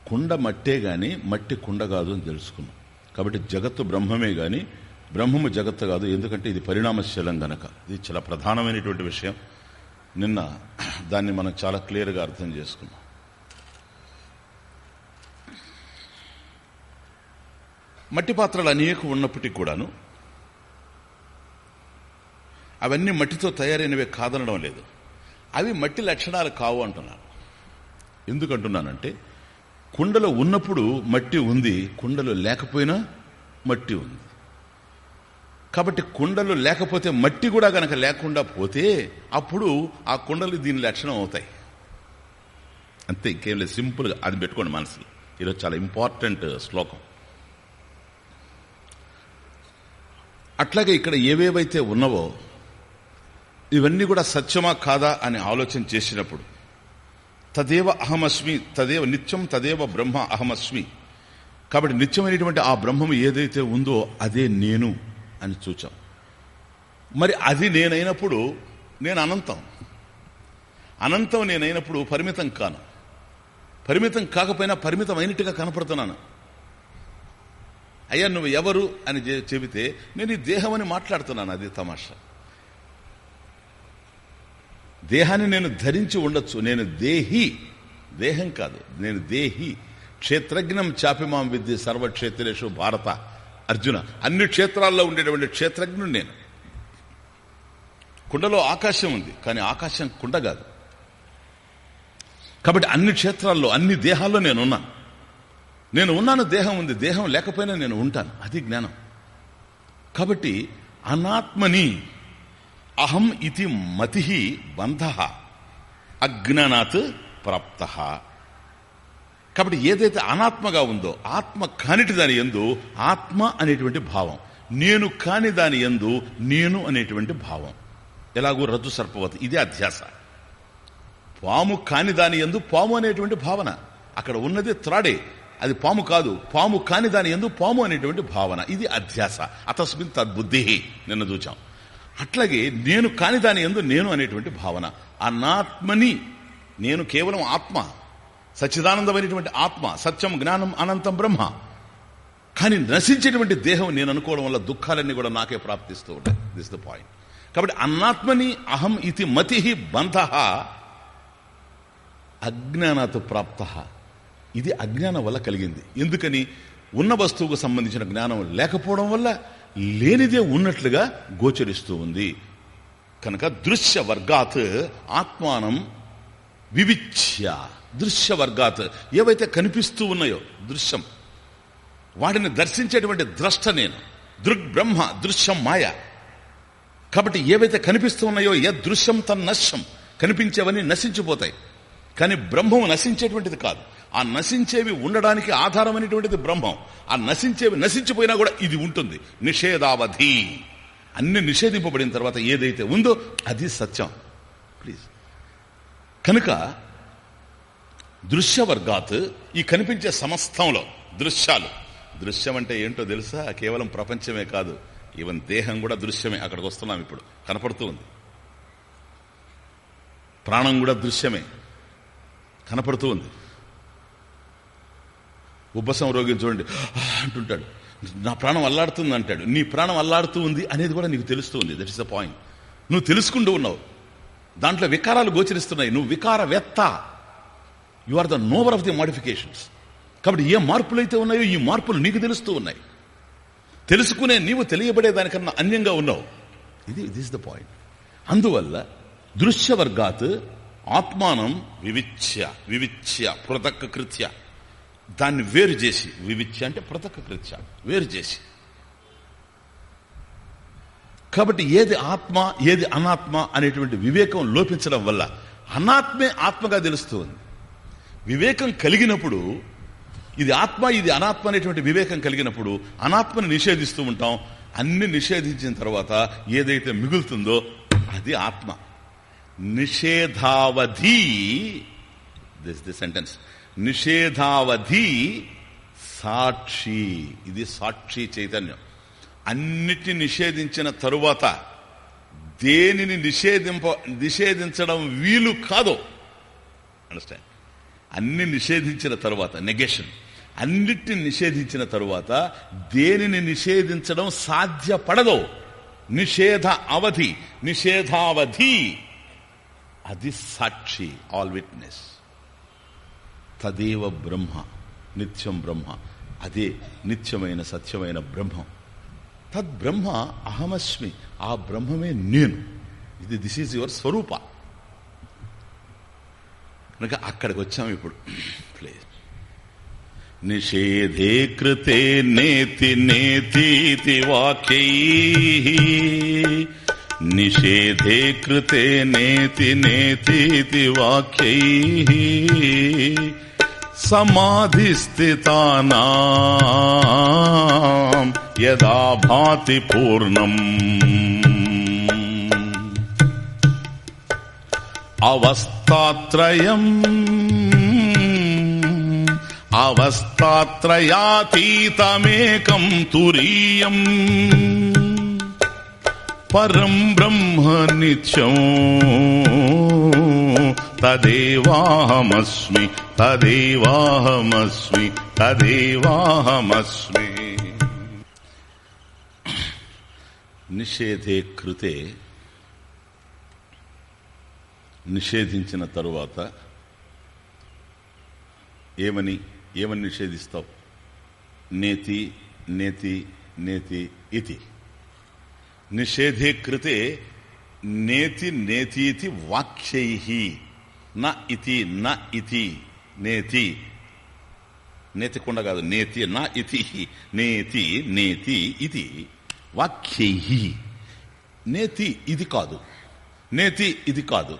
A: కుండ మట్టే గాని మట్టి కుండ కాదు అని తెలుసుకున్నాం. కాబట్టి జగత్తు బ్రహ్మమే గాని బ్రహ్మము జగత్తు కాదు. ఎందుకంటే ఇది పరిణామశీలం గనక. ఇది చాలా ప్రధానమైనటువంటి విషయం. నిన్న దాన్ని మనం చాలా క్లియర్గా అర్థం చేసుకున్నాం. మట్టి పాత్రలు అనేక ఉన్నప్పటికీ కూడాను అవన్నీ మట్టితో తయారైనవే కాదనడం లేదు. అవి మట్టి లక్షణాలు కావు అంటున్నాను ఎందుకంటున్నానంటే కుండలో ఉన్నప్పుడు మట్టి ఉంది కుండలో లేకపోయినా మట్టి ఉంది. కాబట్టి కుండలు లేకపోతే మట్టి కూడా గనక లేకుండా పోతే అప్పుడు ఆ కుండలు దీని లక్షణం అవుతాయి. అంతే ఇంకేం లేదు సింపుల్గా అది పెట్టుకోండి మనసులో. ఈరోజు చాలా ఇంపార్టెంట్ శ్లోకం. అట్లాగే ఇక్కడ ఏవేవైతే ఉన్నవో ఇవన్నీ కూడా సత్యమా కాదా అని ఆలోచన చేసినప్పుడు తదేవ అహమస్మి తదేవ నిత్యం తదేవ బ్రహ్మ అహమస్మి. కాబట్టి నిత్యమైనటువంటి ఆ బ్రహ్మం ఏదైతే ఉందో అదే నేను అని చూచాం. మరి అది నేనైనప్పుడు నేను అనంతం. అనంతం నేనైనప్పుడు పరిమితం కాను. పరిమితం కాకపోయినా పరిమితమైనట్టుగా కనపడుతున్నాను. అయ్యా నువ్వు ఎవరు అని చెబితే నేను ఈ దేహం అని మాట్లాడుతున్నాను అది తమాషా. దేహాన్ని నేను ధరించి ఉండొచ్చు నేను దేహి దేహం కాదు నేను దేహి. క్షేత్రజ్ఞం చాపిమాం విద్య సర్వక్షేత్రేషు భారత. అర్జున అన్ని క్షేత్రాల్లో ఉండేటువంటి క్షేత్రజ్ఞుడు నేను. కుండలో ఆకాశం ఉంది కానీ ఆకాశం కుండ కాదు. కాబట్టి అన్ని క్షేత్రాల్లో అన్ని దేహాల్లో నేనున్నాను. నేను ఉన్నాను దేహం ఉంది దేహం లేకపోయినా నేను ఉంటాను. అది జ్ఞానం. కాబట్టి అనాత్మని అహం ఇది మతి బంధ అజ్ఞానాత్ ప్రాప్త. కాబట్టి ఏదైతే అనాత్మగా ఉందో ఆత్మ కానిటి దాని ఎందు ఆత్మ అనేటువంటి భావం నేను కాని దాని ఎందు నేను అనేటువంటి భావం. ఎలాగో రద్దు సర్పవతి ఇదే అధ్యాస. పాము కాని దాని ఎందు పాము అనేటువంటి భావన. అక్కడ ఉన్నది త్రాడే అది పాము కాదు. పాము కాని దాని ఎందు పాము అనేటువంటి భావన. ఇది అధ్యాస. అతస్మిన్ తద్బుద్ధి. నిన్న చూచాం. అట్లాగే నేను కాని దాని ఎందు నేను అనేటువంటి భావన. అనాత్మని నేను కేవలం ఆత్మ. సచ్చిదానందమైనటువంటి ఆత్మ. సత్యం జ్ఞానం అనంతం బ్రహ్మ. కానీ నశించేటువంటి దేహం నేను అనుకోవడం వల్ల దుఃఖాలన్నీ కూడా నాకే ప్రాప్తిస్తూ ఉంటాయి. దిస్ ద పాయింట్ కాబట్టి అన్నాత్మని అహం ఇది మతి బంధ అజ్ఞానాత్ ప్రాప్త. ఇది అజ్ఞానం వల్ల కలిగింది. ఎందుకని? ఉన్న వస్తువుకు సంబంధించిన జ్ఞానం లేకపోవడం వల్ల లేనిదే ఉన్నట్లుగా గోచరిస్తూ ఉంది. కనుక దృశ్య వర్గాత్ ఆత్మానం వివిచ్య దృశ్య వర్గాత్ ఏవైతే కనిపిస్తూ ఉన్నాయో దృశ్యం వాటిని దర్శించేటువంటి ద్రష్ట నేను. దృగ్బ్రహ్మ దృశ్యం మాయ. కాబట్టి ఏవైతే కనిపిస్తూ ఉన్నాయో ఏ దృశ్యం తన నశ్యం కనిపించేవన్నీ నశించిపోతాయి. కానీ బ్రహ్మం నశించేటువంటిది కాదు. ఆ నశించేవి ఉండడానికి ఆధారమైనటువంటిది బ్రహ్మం. ఆ నశించేవి నశించిపోయినా కూడా ఇది ఉంటుంది. నిషేధావధి. అన్ని నిషేధింపబడిన తర్వాత ఏదైతే ఉందో అది సత్యం. ప్లీజ్ కనుక దృశ్యవర్గాత్ ఈ కనిపించే సమస్తంలో దృశ్యాలు. దృశ్యం అంటే ఏంటో తెలుసా? కేవలం ప్రపంచమే కాదు. ఈవెన్ దేహం కూడా దృశ్యమే. అక్కడికి వస్తున్నాం ఇప్పుడు. కనపడుతూ ఉంది ప్రాణం కూడా దృశ్యమే. కనపడుతూ ఉంది ఉబ్బసం రోగిని చూడండి. అంటుంటాడు. నా ప్రాణం అల్లాడుతుంది అంటాడు. నీ ప్రాణం అల్లాడుతూ ఉంది అనేది కూడా నీకు తెలుస్తూ ఉంది దట్ ఇస్ ద పాయింట్ నువ్వు తెలుసుకుంటూ ఉన్నావు. దాంట్లో వికారాలు గోచరిస్తున్నాయి. నువ్వు వికారవేత్త. You are the knower of the modifications కాబట్టి ఏ మార్పులు అయితే ఉన్నాయో ఈ మార్పులు నీకు తెలుస్తూ ఉన్నాయి. తెలుసుకునే నీవు తెలియబడే దానికన్నా అన్యంగా ఉన్నావు. ఇది దిస్ ద పాయింట్ అందువల్ల దృశ్యవర్గాత్ ఆత్మానం వివిచ్య వివిచ్య పృథక్ కృత్య దాన్ని వేరు చేసి వివిచ్య అంటే పృథక్ కృత్య వేరు చేసి. కాబట్టి ఏది ఆత్మ ఏది అనాత్మ అనేటువంటి వివేకం లోపించడం వల్ల అనాత్మే ఆత్మగా తెలుస్తుంది. వివేకం కలిగినప్పుడు ఇది ఆత్మ ఇది అనాత్మ అనేటువంటి వివేకం కలిగినప్పుడు అనాత్మని నిషేధిస్తూ ఉంటాం. అన్ని నిషేధించిన తర్వాత ఏదైతే మిగులుతుందో అది ఆత్మ. నిషేధావధి దిస్ ది సెంటెన్స్. నిషేధావధి సాక్షి. ఇది సాక్షి చైతన్యం. అన్నిటిని నిషేధించిన తరువాత దేనిని నిషేధింప నిషేధించడం వీలు కాదో అండర్స్టాండ్ అన్ని నిషేధించిన తరువాత నెగేషన్ అన్నిటిని నిషేధించిన తరువాత దేనిని నిషేధించడం సాధ్యపడదో నిషేధ అవధి నిషేధావధి అది సాక్షి ఆల్ విట్నెస్ తదేవ బ్రహ్మ నిత్యం బ్రహ్మ. అదే నిత్యమైన సత్యమైన బ్రహ్మం. తద్బ్రహ్మ అహమస్మి. ఆ బ్రహ్మమే నేను. ఇది దిస్ ఈజ్ యువర్ స్వరూప. కనుక అక్కడికి వచ్చాం ఇప్పుడు. ప్లీజ్. నిషేధే కృతే నేతి నేతీతి వాక్యై. నిషేధే కృతే నేతి నేతీతి వాక్యై. సమాధిస్థితానాం యదా భాతి పూర్ణం అవస్థాత్రయం అవస్థాత్రయాతీతమేకం తురీయం పరం బ్రహ్మ నిత్యం తదేవాహమస్మి తదేవాహమస్మి తదేవాహమస్మి. నిషేధే కృతే. నిషేధించిన తరువాత ఏమని ఏమని నిషేధిస్తావు? నేతి నేతి నేతి ఇతి. నిషేధే కృతే నేతి నేతీతి వాక్యై. న ఇతి న ఇతి. నేతి. నేతికుండ కాదు నేతి నా ఇతి. నేతి నేతి ఇది వాక్యై నేతి ఇది కాదు. నేతి ఇది కాదు.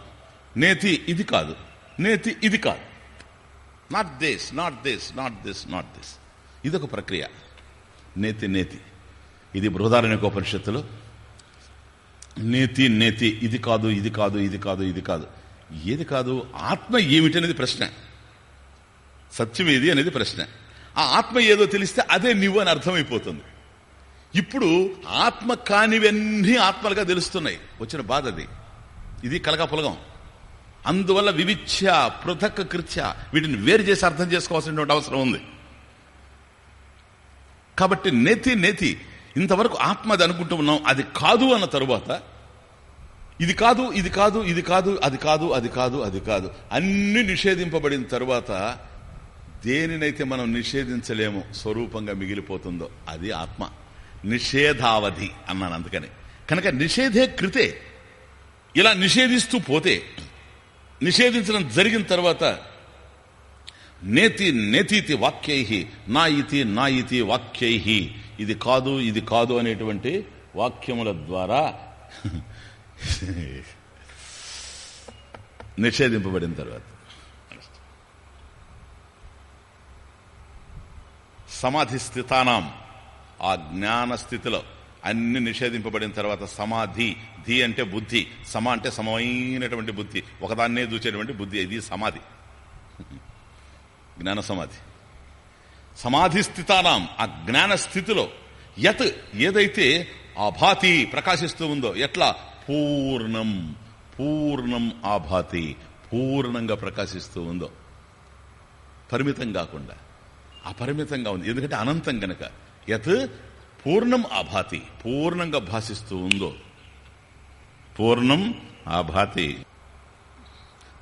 A: నేతి ఇది కాదు. నేతి ఇది కాదు. Not this not this not this not this ఇదొక ప్రక్రియ. నేతి నేతి. ఇది బృహదారణ్యకోపనిషత్తులో నేతి నేతి ఇది కాదు ఇది కాదు ఇది కాదు ఇది కాదు. ఏది కాదు? ఆత్మ ఏమిటి అనేది ప్రశ్న. సత్యం ఏది అనేది ప్రశ్న. ఆ ఆత్మ ఏదో తెలిస్తే అదే నువ్వు అని అర్థమైపోతుంది. ఇప్పుడు ఆత్మ కానివన్నీ ఆత్మలుగా తెలుస్తున్నాయి. వచ్చిన బాధ అది. ఇది కలగాపులగం అందువల్ల వివిచ్ఛ పృథక్ కృత్య వీటిని వేరు చేసి అర్థం చేసుకోవాల్సినటువంటి అవసరం ఉంది. కాబట్టి నేతి నేతి. ఇంతవరకు ఆత్మ అది అనుకుంటూ ఉన్నాం. అది కాదు అన్న తరువాత ఇది కాదు ఇది కాదు ఇది కాదు అది కాదు అది కాదు అది కాదు అన్ని నిషేధింపబడిన తరువాత దేనినైతే మనం నిషేధించలేము స్వరూపంగా మిగిలిపోతుందో అది ఆత్మ. నిషేధావధి అన్నాను అందుకని. కనుక నిషేధే కృతే. ఇలా నిషేధిస్తూ పోతే నిషేధించడం జరిగిన తర్వాత నేతి నేతీతి వాక్యై నా ఇతి నా ఇతి వాక్యై ఇది కాదు ఇది కాదు అనేటువంటి వాక్యముల ద్వారా నిషేధింపబడిన తర్వాత. సమాధి స్థితానం ఆ జ్ఞాన స్థితిలో అన్ని నిషేధింపబడిన తర్వాత సమాధి ధి అంటే బుద్ధి సమ అంటే సమమైనటువంటి బుద్ధి ఒకదాన్నే దూచేటువంటి బుద్ధి ఇది సమాధి. జ్ఞాన సమాధి. సమాధి స్థితానం ఆ జ్ఞాన స్థితిలో యత్ ఏదైతే ఆభాతి ప్రకాశిస్తూ ఉందో ఎట్లా? పూర్ణం పూర్ణం ఆభాతి పూర్ణంగా ప్రకాశిస్తూ ఉందో. పరిమితం కాకుండా. అపరిమితంగా ఉంది. ఎందుకంటే అనంతం గనక. యత్ పూర్ణం ఆభాతి పూర్ణంగా భాషిస్తూ ఉందో. పూర్ణం ఆభాతి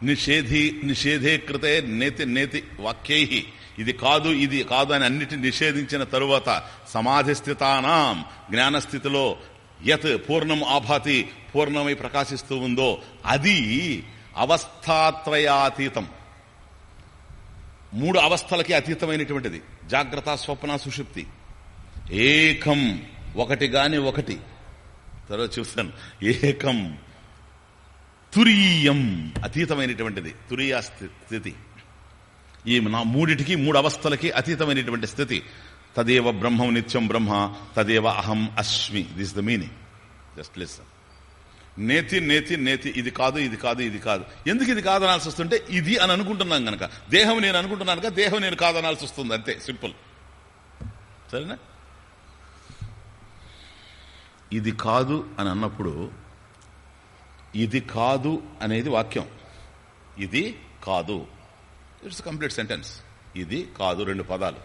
A: నిషేధి నిషేధే కృతే నేతి నేతి వాక్యై. ఇది కాదు ఇది కాదు అని అన్నిటిని నిషేధించిన తరువాత సమాధిస్థితానం జ్ఞానస్థితిలో యత్ పూర్ణం ఆభాతి పూర్ణమై ప్రకాశిస్తూ ఉందో అది అవస్థాత్రయాతీతం. మూడు అవస్థలకి అతీతమైనటువంటిది. జాగ్రత్త స్వప్న సుషుప్తి. ఏకం ఒకటి గాని ఒకటి. తర్వాత చూస్తాను. ఏకం తురీయం అతీతమైనటువంటిది. తురీయ స్థితి. ఈ నా మూడిటికి మూడు అవస్థలకి అతీతమైనటువంటి స్థితి. తదేవ బ్రహ్మం నిత్యం బ్రహ్మ తదేవ అహం అస్మి. This the meaning just listen నేతి నేతి నేతి ఇది కాదు ఇది కాదు ఇది కాదు. ఎందుకు ఇది కాదనాల్సి వస్తుంటే ఇది అని అనుకుంటున్నాం గనక. దేహం నేను అనుకుంటున్నాను కనుక దేహం నేను కాదనాల్సి వస్తుంది అంతే సింపుల్. సరేనా? ఇది కాదు అని అన్నప్పుడు ఇది కాదు అనేది వాక్యం. ఇది కాదు. ఇట్స్ కంప్లీట్ సెంటెన్స్ ఇది కాదు రెండు పదాలు.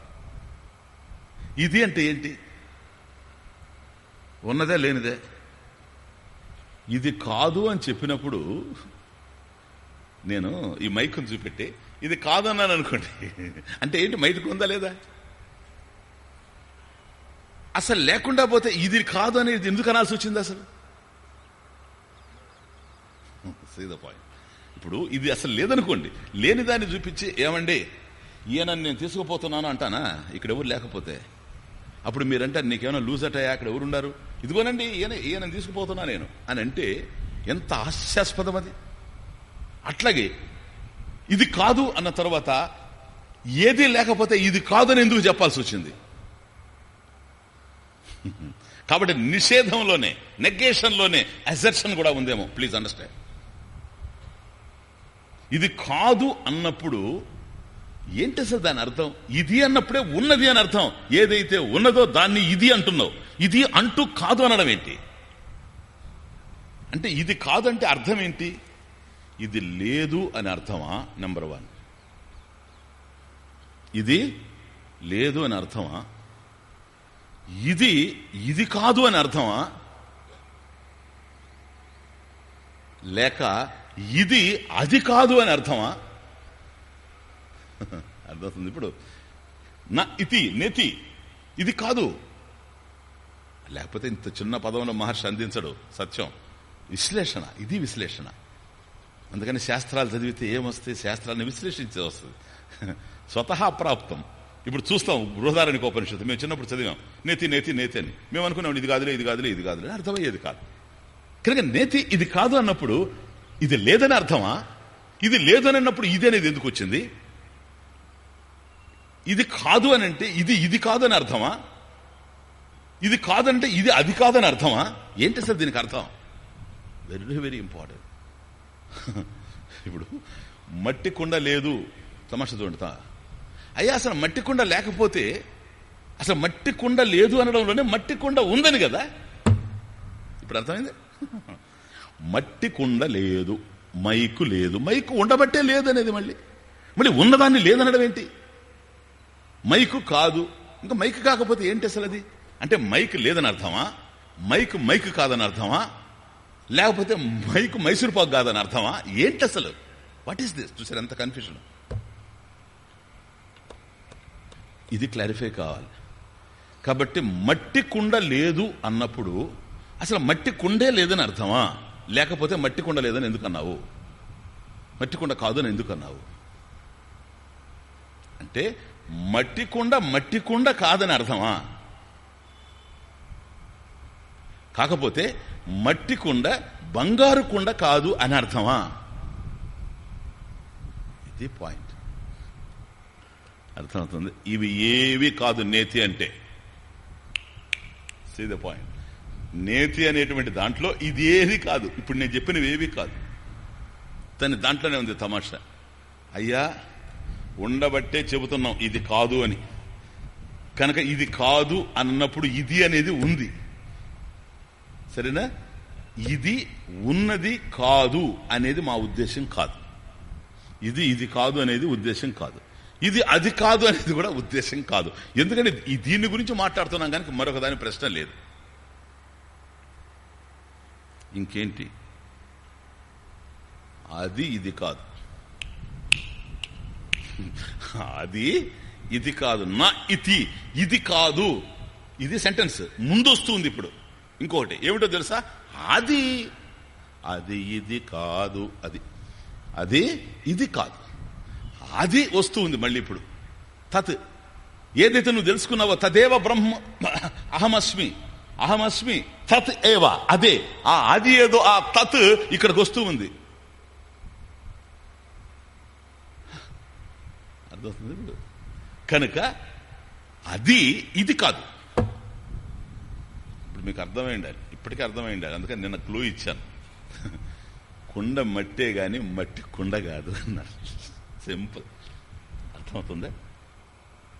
A: ఇది అంటే ఏంటి? ఉన్నదే లేనిదే. ఇది కాదు అని చెప్పినప్పుడు నేను ఈ మైక్ను చూపెట్టి ఇది కాదు అన్నాను అనుకోండి. అంటే ఏంటి మైక్ ఉందా లేదా? అసలు లేకుండా పోతే ఇది కాదు అనేది ఎందుకు అనాల్సి వచ్చింది అసలు? సీ ద పాయింట్ ఇప్పుడు ఇది అసలు లేదనుకోండి లేని దాన్ని చూపించి ఏమండి ఈయన నేను తీసుకుపోతున్నాను అంటానా? ఇక్కడెవరు లేకపోతే? అప్పుడు మీరంటే నీకేమైనా లూజ్ అయ్యా అక్కడ ఎవరున్నారు ఇదిగోనండి ఈయన ఈయన తీసుకుపోతున్నా నేను. అని అంటే ఎంత హాస్యాస్పదం అది. అట్లాగే ఇది కాదు అన్న తర్వాత ఏది లేకపోతే ఇది కాదని ఎందుకు చెప్పాల్సి వచ్చింది? కాబట్టి నిషేధంలోనే నెగ్గేషన్లోనే అసెప్షన్ కూడా ఉందేమో. ప్లీజ్ అండర్స్టాండ్ ఇది కాదు అన్నప్పుడు ఏంటి అసలు దాని అర్థం? ఇది అన్నప్పుడే ఉన్నది అని అర్థం. ఏదైతే ఉన్నదో దాన్ని ఇది అంటున్నావు. ఇది అంటూ కాదు అనడం ఏంటి? అంటే ఇది కాదంటే అర్థం ఏంటి? ఇది లేదు అని అర్థమా? నెంబర్ వన్ ఇది లేదు అని అర్థమా? ఇది ఇది కాదు అని అర్థమా? లేక ఇది అది కాదు అని అర్థమా? అర్థమవుతుంది. ఇప్పుడు నా ఇతి నెతి ఇది కాదు. లేకపోతే ఇంత చిన్న పదంలో మహర్షి అందించడు. సత్యం. విశ్లేషణ ఇది విశ్లేషణ. అందుకని శాస్త్రాలు చదివితే ఏమొస్తే శాస్త్రాన్ని విశ్లేషించే వస్తుంది. స్వతహా ప్రాప్తం. ఇప్పుడు చూస్తాం బృహదారానికి ఉపనిషత్తు. మేము చిన్నప్పుడు చదివాం. నేతి నేతి నేతి అని. మేము అనుకున్నాం ఇది కాదులే ఇది కాదులే ఇది కాదులే అర్థమయ్యేది కాదు. కనుక నేతి ఇది కాదు అన్నప్పుడు ఇది లేదని అర్థమా? ఇది లేదని అన్నప్పుడు ఇది అనేది ఎందుకు వచ్చింది? ఇది కాదు అని అంటే ఇది ఇది కాదని అర్థమా? ఇది కాదంటే ఇది అది కాదని అర్థమా? ఏంటి సార్ దీనికి అర్థం? Very very important. ఇప్పుడు మట్టి కుండ లేదు తమాషా చూడతా అయ్యా అసలు మట్టి కుండ లేకపోతే అసలు మట్టి కుండ లేదు అనడంలోనే మట్టి కుండ ఉందని కదా? ఇప్పుడు అర్థమైంది? మట్టి కుండ లేదు మైకు లేదు. మైకు ఉండబట్టే లేదనేది మళ్ళీ. మళ్ళీ ఉన్నదాన్ని లేదనడం ఏంటి? మైకు కాదు. ఇంకా మైక్ కాకపోతే ఏంటి అసలు అది? అంటే మైక్ లేదని అర్థమా? మైక్ మైక్ కాదని అర్థమా? లేకపోతే మైక్ మైసూర్ పాక్ కాదని అర్థమా? ఏంటి అసలు? వాట్ ఈస్ దిస్ చూసారు ఎంత కన్ఫ్యూజన్ ఇది క్లారిఫై కావాలి. కాబట్టి మట్టి కుండ లేదు అన్నప్పుడు అసలు మట్టి కుండే లేదని అర్థమా? లేకపోతే మట్టి కుండ లేదని ఎందుకు అన్నావు? మట్టి కుండ కాదని ఎందుకు అన్నావు? అంటే మట్టి కుండ మట్టి కుండ కాదని అర్థమా? కాకపోతే మట్టి కుండ బంగారు కుండ కాదు అని అర్థమా? ఇది పాయింట్. అర్థమవుతుంది? ఇవి ఏవి కాదు నేతి అంటే. సీ ద పాయింట్ నేతి అనేటువంటి దాంట్లో ఇది ఏది కాదు. ఇప్పుడు నేను చెప్పినవి ఏవి కాదు. తన దాంట్లోనే ఉంది తమాషా. అయ్యా ఉండబట్టే చెబుతున్నాం ఇది కాదు అని. కనుక ఇది కాదు అన్నప్పుడు ఇది అనేది ఉంది. సరేనా? ఇది ఉన్నది కాదు అనేది మా ఉద్దేశం కాదు. ఇది ఇది కాదు అనేది ఉద్దేశం కాదు. ఇది అది కాదు అనేది కూడా ఉద్దేశం కాదు. ఎందుకంటే దీని గురించి మాట్లాడుతున్నాం కనుక మరొక దాని ప్రశ్న లేదు. ఇంకేంటి? అది ఇది కాదు. అది ఇది కాదు. నా ఇతి. ఇది కాదు. ఇది సెంటెన్స్ ముందొస్తుంది ఇప్పుడు. ఇంకొకటి. ఏమిటో తెలుసా? అది. అది ఇది కాదు. అది. అది ఇది కాదు. అది వస్తుంది మళ్ళీ ఇప్పుడు. తత్. ఏదైతే నువ్వు తెలుసుకున్నావో తదేవ బ్రహ్మ అహమస్మి. అహమస్మి తత్ ఏవ. అదే. ఆ అది ఏదో ఆ తత్ ఇక్కడికి వస్తూ ఉంది. అర్థమవుతుంది ఇప్పుడు. కనుక అది ఇది కాదు. ఇప్పుడు మీకు అర్థమై ఉండాలి. ఇప్పటికీ అర్థమై ఉండాలి. అందుకని నిన్న క్లూ ఇచ్చాను. కుండ మట్టే గాని మట్టి కుండ కాదు అన్నారు. సింపుల్. అర్థమవుతుందా?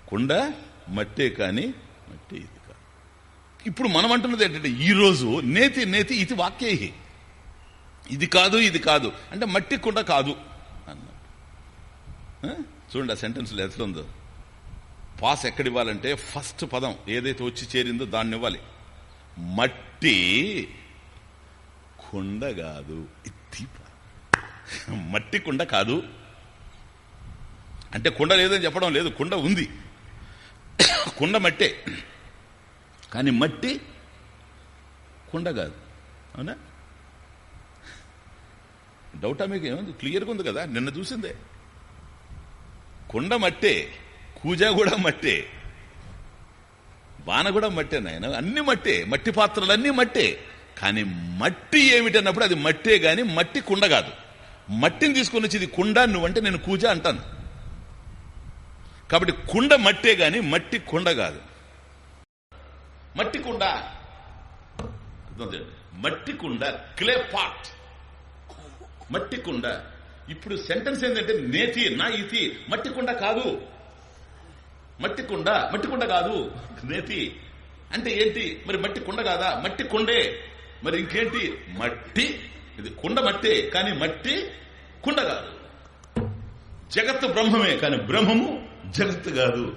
A: కుండ మట్టే కాని మట్టి ఇది కాదు. ఇప్పుడు మనం అంటున్నది ఏంటంటే ఈ రోజు నేతి నేతి ఇది వాక్యేహి. ఇది కాదు ఇది కాదు. అంటే మట్టి కుండ కాదు అన్నారు ఆ? చూడండి ఆ సెంటెన్స్లో ఎట్లుందో పాస్ ఎక్కడివ్వాలంటే ఫస్ట్ పదం ఏదైతే వచ్చి చేరిందో దాన్ని ఇవ్వాలి. మట్టి కుండ కాదు మట్టి కుండ కాదు. అంటే కుండ లేదని చెప్పడం లేదు కుండ ఉంది. కుండ మట్టే. కానీ మట్టి కుండ కాదు. అవునా? డౌటా మీకు? ఏముంది? క్లియర్గా ఉంది కదా నిన్న చూసిందే. కుండ మట్టే కూజ కూడా మట్టే బాణ కూడా మట్టే నాయన. అన్ని మట్టే మట్టి పాత్రలన్నీ మట్టే. కానీ మట్టి ఏమిటన్నప్పుడు అది మట్టే గాని మట్టి కుండ కాదు. మట్టిని తీసుకొని వచ్చి ఇది కుండ నువ్వంటే నేను కూజ అంటాను. కాబట్టి కుండ మట్టే గాని మట్టి కుండ కాదు. మట్టి కుండ. మట్టి కుండ క్లే పాట్ మట్టి కుండ. ఇప్పుడు సెంటెన్స్ ఏంటంటే నేతి నా ఇతి మట్టి కుండ కాదు. మట్టి కుండ మట్టి కుండ కాదు. నేతి. అంటే ఏంటి? మరి మట్టి కుండ కాదా? మట్టి కుండే మరి ఇంకేంటి? మట్టి. ఇది కుండ మట్టే కానీ మట్టి కుండ కాదు. జగత్తు బ్రహ్మమే కానీ బ్రహ్మము జగత్తు కాదు.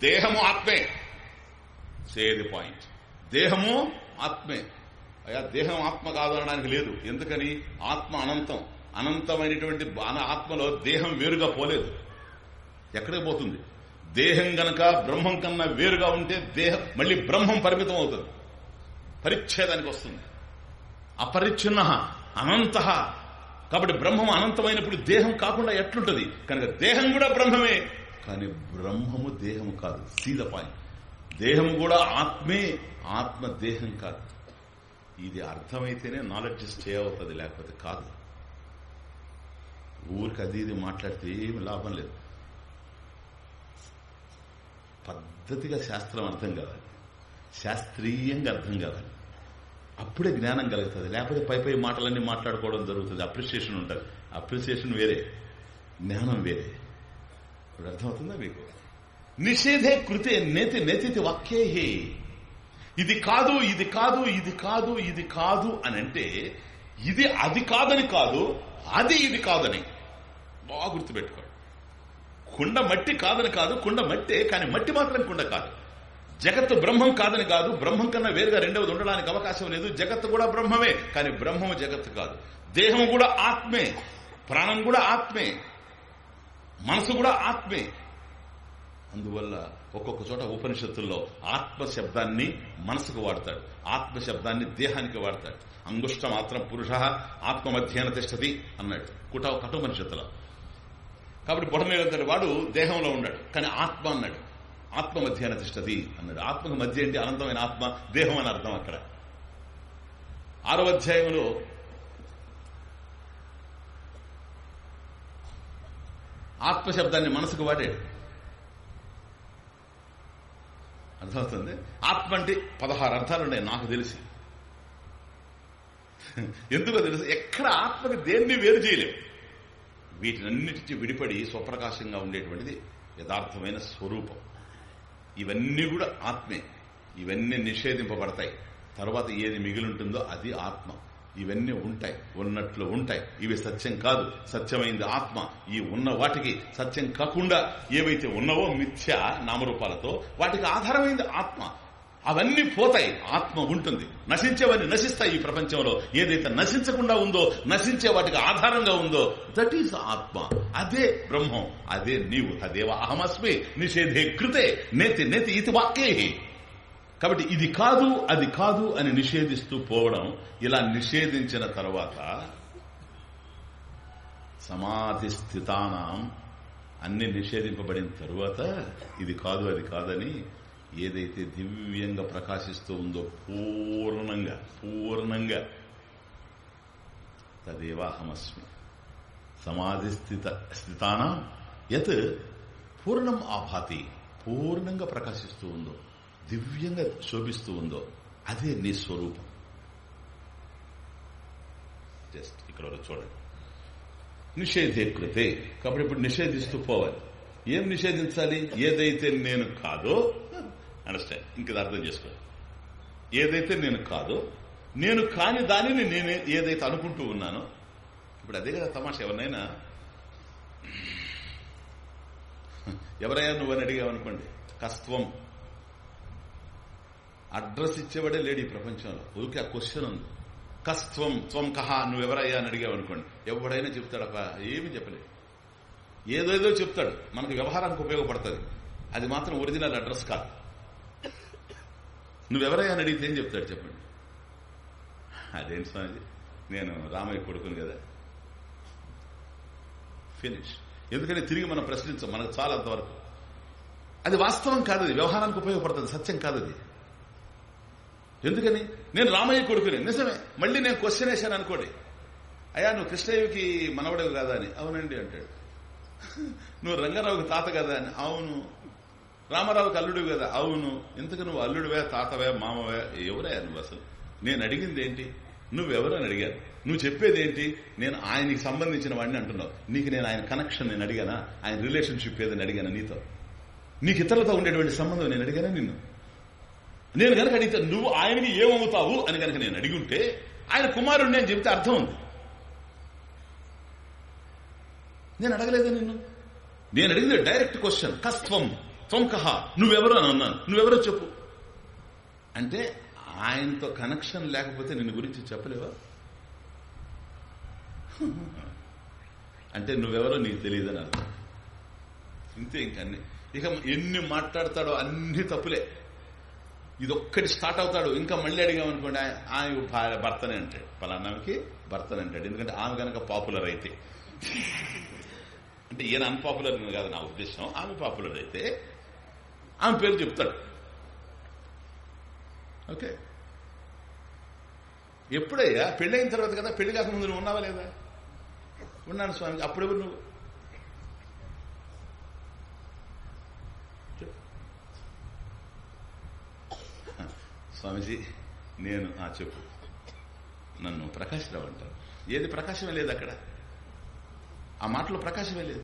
A: దేహము ఆత్మే. సేది పాయింట్ దేహము ఆత్మే. అయ్యా దేహం ఆత్మ కాదు అనడానికి లేదు. ఎందుకని? ఆత్మ అనంతం. అనంతమైనటువంటి ఆత్మలో దేహం వేరుగా పోలేదు. ఎక్కడికి పోతుంది? దేహం గనక బ్రహ్మం కన్నా వేరుగా ఉంటే దేహం మళ్ళీ బ్రహ్మం పరిమితం అవుతుంది. పరిచ్ఛేదానికి వస్తుంది. అపరిచ్ఛిన్న అనంత. కాబట్టి బ్రహ్మం అనంతమైనప్పుడు దేహం కాకుండా ఎట్లుంటది? కనుక దేహం కూడా బ్రహ్మమే. కానీ బ్రహ్మము దేహం కాదు. See the point. దేహం కూడా ఆత్మే ఆత్మ దేహం కాదు. ఇది అర్థమైతేనే నాలెడ్జ్ స్టే అవుతుంది లేకపోతే కాదు. ఊరికి అది ఇది మాట్లాడితే ఏమి లాభం లేదు. పద్ధతిగా శాస్త్రం అర్థం కావాలి. శాస్త్రీయంగా అర్థం కావాలి. అప్పుడే జ్ఞానం కలుగుతుంది. లేకపోతే పై పై మాటలన్నీ మాట్లాడుకోవడం జరుగుతుంది. అప్రిసియేషన్ ఉంటుంది. అప్రిసియేషన్ వేరే. జ్ఞానం వేరే. ఇప్పుడు అర్థమవుతుందా మీకు? నిషేధే కృతే నేతి నేతి వాక్యే ఇది కాదు ఇది కాదు ఇది కాదు ఇది కాదు అని అంటే ఇది అది కాదని కాదు అది ఇది కాదని. బాగా గుర్తుపెట్టుకోండి. కుండ మట్టి కాదని కాదు కుండ మట్టే కానీ మట్టి మాత్రం కుండ కాదు. జగత్తు బ్రహ్మం కాదని కాదు బ్రహ్మం కన్నా వేరుగా రెండవది ఉండడానికి అవకాశం లేదు. జగత్తు కూడా బ్రహ్మమే కానీ బ్రహ్మము జగత్తు కాదు. దేహం కూడా ఆత్మే ప్రాణం కూడా ఆత్మే మనసు కూడా ఆత్మే. అందువల్ల ఒక్కొక్క చోట ఉపనిషత్తుల్లో ఆత్మ శబ్దాన్ని మనసుకు వాడతాడు ఆత్మ శబ్దాన్ని దేహానికి వాడతాడు. అంగుష్ట మాత్రం పురుష ఆత్మ మధ్యాహ్న తిష్టది అన్నాడు. కుట కఠోపనిషత్తులో. కాబట్టి బుడమేలంతటి వాడు దేహంలో ఉన్నాడు. కానీ ఆత్మ అన్నాడు. ఆత్మ మధ్యాహ్న తిష్టది అన్నాడు. ఆత్మకు మధ్య ఏంటి? అనంతమైన ఆత్మ దేహం అని అర్థం అక్కడ. ఆరో అధ్యాయంలో ఆత్మ శబ్దాన్ని మనసుకు వాడాడు అర్థమవుతుంది? ఆత్మ అంటే పదహారు అర్థాలు ఉన్నాయి నాకు తెలిసి. ఎందుకో తెలుసు? ఎక్కడ ఆత్మని దేన్ని వేరు చేయలేము వీటినన్నిటి విడిపడి స్వప్రకాశంగా ఉండేటువంటిది యథార్థమైన స్వరూపం. ఇవన్నీ కూడా ఆత్మే. ఇవన్నీ నిషేధింపబడతాయి. తర్వాత ఏది మిగిలింటుందో అది ఆత్మ. ఇవన్నీ ఉంటాయి. ఉన్నట్లు ఉంటాయి. ఇవి సత్యం కాదు. సత్యమైంది ఆత్మ. ఈ ఉన్న వాటికి సత్యం కాకుండా ఏవైతే ఉన్నవో మిథ్య నామరూపాలతో వాటికి ఆధారమైంది ఆత్మ. అవన్నీ పోతాయి. ఆత్మ ఉంటుంది. నశించేవన్నీ నశిస్తాయి ఈ ప్రపంచంలో. ఏదైతే నశించకుండా ఉందో నశించే వాటికి ఆధారంగా ఉందో దట్ ఈస్ ఆత్మ. అదే బ్రహ్మం. అదే నీవు. అదేవ అహమస్మి. నిషేధే కృతే. నేతి నేతి ఇది వాక్యే కాబట్టి ఇది కాదు అది కాదు అని నిషేధిస్తూ పోవడం ఇలా నిషేధించిన తర్వాత సమాధి స్థితానం అన్ని నిషేధింపబడిన తరువాత ఇది కాదు అది కాదని ఏదైతే దివ్యంగా ప్రకాశిస్తూ ఉందో పూర్ణంగా పూర్ణంగా తదేవాహమస్మి. సమాధి స్థిత స్థితాన యత్ పూర్ణం ఆభాతి పూర్ణంగా ప్రకాశిస్తూ ఉందో దివ్యంగా శోభిస్తూ ఉందో అదే నీ స్వరూపం. జస్ట్ ఇక్కడ చూడండి. నిషేధే కృతే. కాబట్టి ఇప్పుడు నిషేధిస్తూ పోవాలి. ఏం నిషేధించాలి? ఏదైతే నేను కాదో అండర్స్టాండ్ ఇంకా అర్థం చేసుకో. ఏదైతే నేను కాదో నేను కాని దానిని నేను ఏదైతే అనుకుంటూ ఉన్నానో ఇప్పుడు అదే కదా తమాష ఎవరినైనా? ఎవరైనా నువ్వని అడిగావనుకోండి కస్త్వం. అడ్రస్ ఇచ్చేవాడే లేడు ఈ ప్రపంచంలో. ఊరికే ఆ క్వశ్చన్ ఉంది. కస్త్వం త్వం కహా నువ్వెవరయ్యా అని అడిగావనుకోండి ఎవడైనా చెప్తాడప్ప ఏమి చెప్పలేదు. ఏదేదో చెప్తాడు. మనకి వ్యవహారానికి ఉపయోగపడుతుంది. అది మాత్రం ఒరిజినల్ అడ్రస్ కాదు. నువ్వెవరయ్యా అని అడిగితే ఏం చెప్తాడు చెప్పండి? అదేంటి స్వామిజీ? నేను రామయ్య కొడుకుని కదా. ఫినిష్ ఎందుకని తిరిగి మనం ప్రశ్నించాం మనకు చాలా అంతవరకు. అది వాస్తవం కాదు అది. వ్యవహారానికి ఉపయోగపడుతుంది సత్యం కాదు అది. ఎందుకని? నేను రామయ్య కొడుకుని. నిజమే. మళ్ళీ నేను క్వశ్చన్ వేశాను అనుకోండి. అయ్యా నువ్వు కృష్ణయ్యకి మనవడవు కదా అని. అవునండి అంటాడు. నువ్వు రంగారావుకి తాత కదా అని. అవును. రామారావుకి అల్లుడు కదా. అవును. ఇంతకు నువ్వు అల్లుడువే తాతవే మామవే ఎవరయ్యా నువ్వు అసలు? నేను అడిగింది ఏంటి? నువ్వెవరని అడిగాను. నువ్వు చెప్పేది ఏంటి? నేను ఆయనకి సంబంధించిన వాడిని అంటున్నావు. నీకు నేను ఆయన కనెక్షన్ నేను అడిగానా? ఆయన రిలేషన్షిప్ ఏదని అడిగానా నీతో? నీకు ఇతరులతో ఉండేటువంటి సంబంధం నేను అడిగానా నిన్ను? నేను కనుక అడిగితే నువ్వు ఆయనకి ఏమవుతావు అని కనుక నేను అడిగి ఉంటే ఆయన కుమారుడు అని చెప్తే అర్థం ఉంది. నేను అడగలేదా నిన్ను? నేను అడిగింది డైరెక్ట్ క్వశ్చన్ కస్త్వం. త్వంకహ నువ్వెవరు అని అన్నాను. నువ్వెవరో చెప్పు. అంటే ఆయనతో కనెక్షన్ లేకపోతే నిన్ను గురించి చెప్పలేవా? అంటే నువ్వెవరో నీకు తెలియదని అర్థం. ఇంతే ఇంకన్ని. ఇక ఎన్ని మాట్లాడతాడో అన్ని తప్పులే. ఇదొక్కటి స్టార్ట్ అవుతాడు. ఇంకా మళ్ళీ అడిగామనుకోండి ఆమె భార్య భర్తనే అంటాడు. పలానామెకి భర్తనే అంటాడు. ఎందుకంటే ఆమె కనుక పాపులర్ అయితే. అంటే ఈయన అన్పాపులర్ కాదు నా ఉద్దేశం. ఆమె పాపులర్ అయితే ఆమె పేరు చెప్తాడు. ఓకే. ఎప్పుడయ్యా? పెళ్ళైన తర్వాత కదా? పెళ్ళి కాకముందు నువ్వు ఉన్నావా లేదా? ఉన్నాను స్వామి. అప్పుడెప్పుడు నువ్వు? స్వామిజీ నేను ఆ చెప్పు. నన్ను ప్రకాశరావు అంటారు. ఏది ప్రకాశమే లేదు అక్కడ. ఆ మాటలో ప్రకాశమే లేదు.